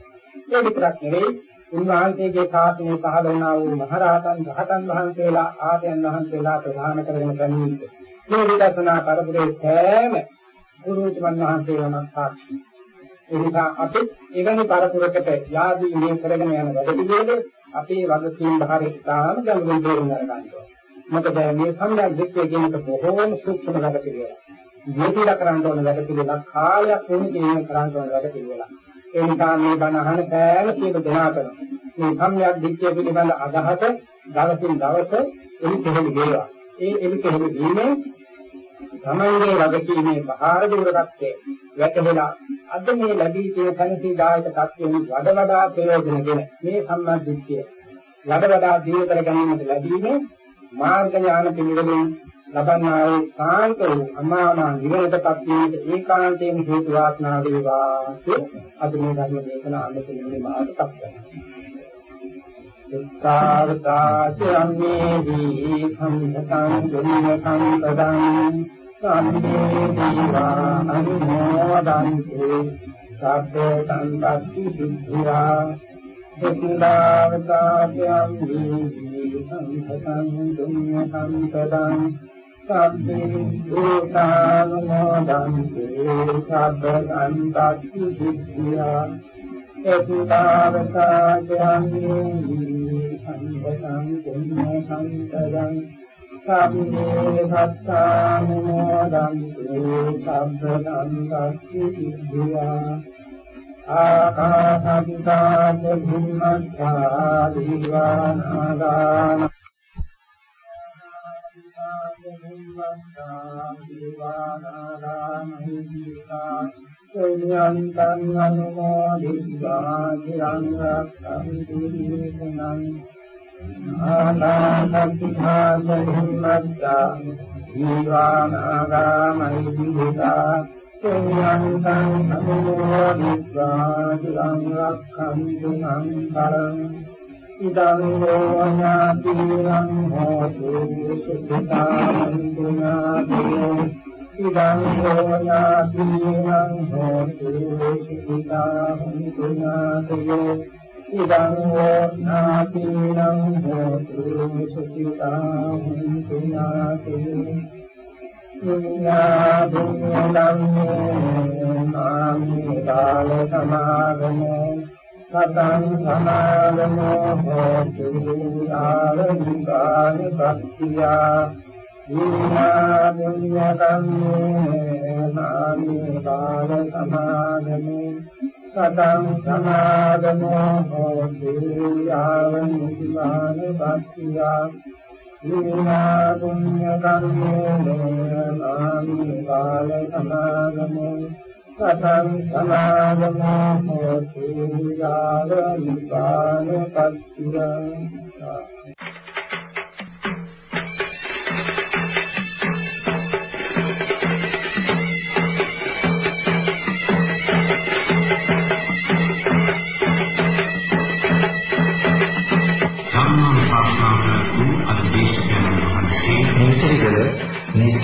ඒ විතරක් නෙවෙයි උන්වහන්සේගේ ශාසනය පහළ වුණා වූ මහරහතන් රහතන් වහන්සේලා ආර්යයන් වහන්සේලා ප්‍රධාන කරගෙන ගන්නේ. මේ විදර්ශනා කරපුරේ සෑම ගුරුතුමන් වහන්සේලාම සාක්ෂි. ඒ නිසා අපි එවැනි පරපුරකට යාදී මේ කරගෙන යන වැඩ පිළිවෙල අපේ වගකීම් භාරය ඉතාම ගැඹුරින් තේරුම් ගන්නවා. මොකද මේ සම්‍යක් දෙකේ කියන එක බොහෝම සූක්ෂම වැඩ පිළිවෙලක්. මේකලා කරන්න ඕන වැඩ පිළිවෙලක් කාලයක් වුණ කියන කරන්න ඕන වැඩ පිළිවෙලක්. ඒ නිසා මේ බණ අහන සෑම සියලු දෙනාටම මේ සම්‍යක් දිට්ඨිය පිළිබඳ අදහස දවසින් දවස එලි කෙහෙලි වේවා. ඒ එලි කෙහෙලි වීමෙන් තමන්ගේ වගකීමේ බාහිර දුරකත්වයේ වැටහෙලා අද මේ ලැබී තියෙන සංසීදායක තත්ත්වෙන් වඩ වඩා ප්‍රයෝජනගෙන මේ සම්මාදිට්ඨිය වඩ වඩා දියුණු කර ගැනීමට ලැබීමේ මාර්ග ඥාන පිළිවෙලින් ලබන්නා වූ සාන්ත වූ අමාමා නිවනටපත් වීමට ඒකාන්තයෙන් හේතු වාසනා වේවා අද මේ ධර්ම දේශනාව අනුපිළිවෙල මාර්ගපත් කරනවා සත්තාර්ථාචම්මේහි සම්පතං දුන්න සම්පදං සම්මේ දීවා අනුමෝදන්ති සබ්බ සම්පත්ති සිද්ධා සුඛිතාවතාපයම්හි සම්පතං දුන්න සම්පදං සබ්බේ දෝතානුමෝදන්ති සබ්බ සම්පත්ති සිද්ධා සුඛිතාවතාපයම්හි සම්පතං දුන්න සම්පදං සම්මේ සත්තානුමෝදන්තු සබ්බ සම්පත්ති සිද්ධා ආකාශත්තා බුම්මත්තා දීවානාගාන සුඤ්ඤන්තං අනුමෝදිत्वा චිරං රක්ඛන්තු දීනං ආනාසත්තිභාසහිමත්තා ජීවානාගාමහිදිතා පුඤ්ඤන්තං අනුමෝදිत्वा චිරං රක්ඛන්තු සංකරං ඉදං වෝඤාතිරං හෝතු සුඛිතාන්තුනාතියෝ ඉදං වෝඤාතිරං හෝතු සුඛිතාන්තුනාතියෝ ඉදං වෝනාතිනං හෝතු සුඛිතාං පුඤ්ඤාතේ පුඤ්ඤාභුඤ්ඤලම්මේ මාමි කාල සමාගමෝ සතං සමාගමෝ හෝතු ආරවිකාය පත්තියා පුඤ්ඤාභුඤ්ඤලම්මේ මාමි කාල සමාගමෝ සතං සමාදමෝ හෝති යාවං සිවාන බක්ඛියා දීනා පුඤ්ඤ කම්මේ නාමි කාල සමාදමෝ සතං සමාදමෝ හෝති යාවං සිවාන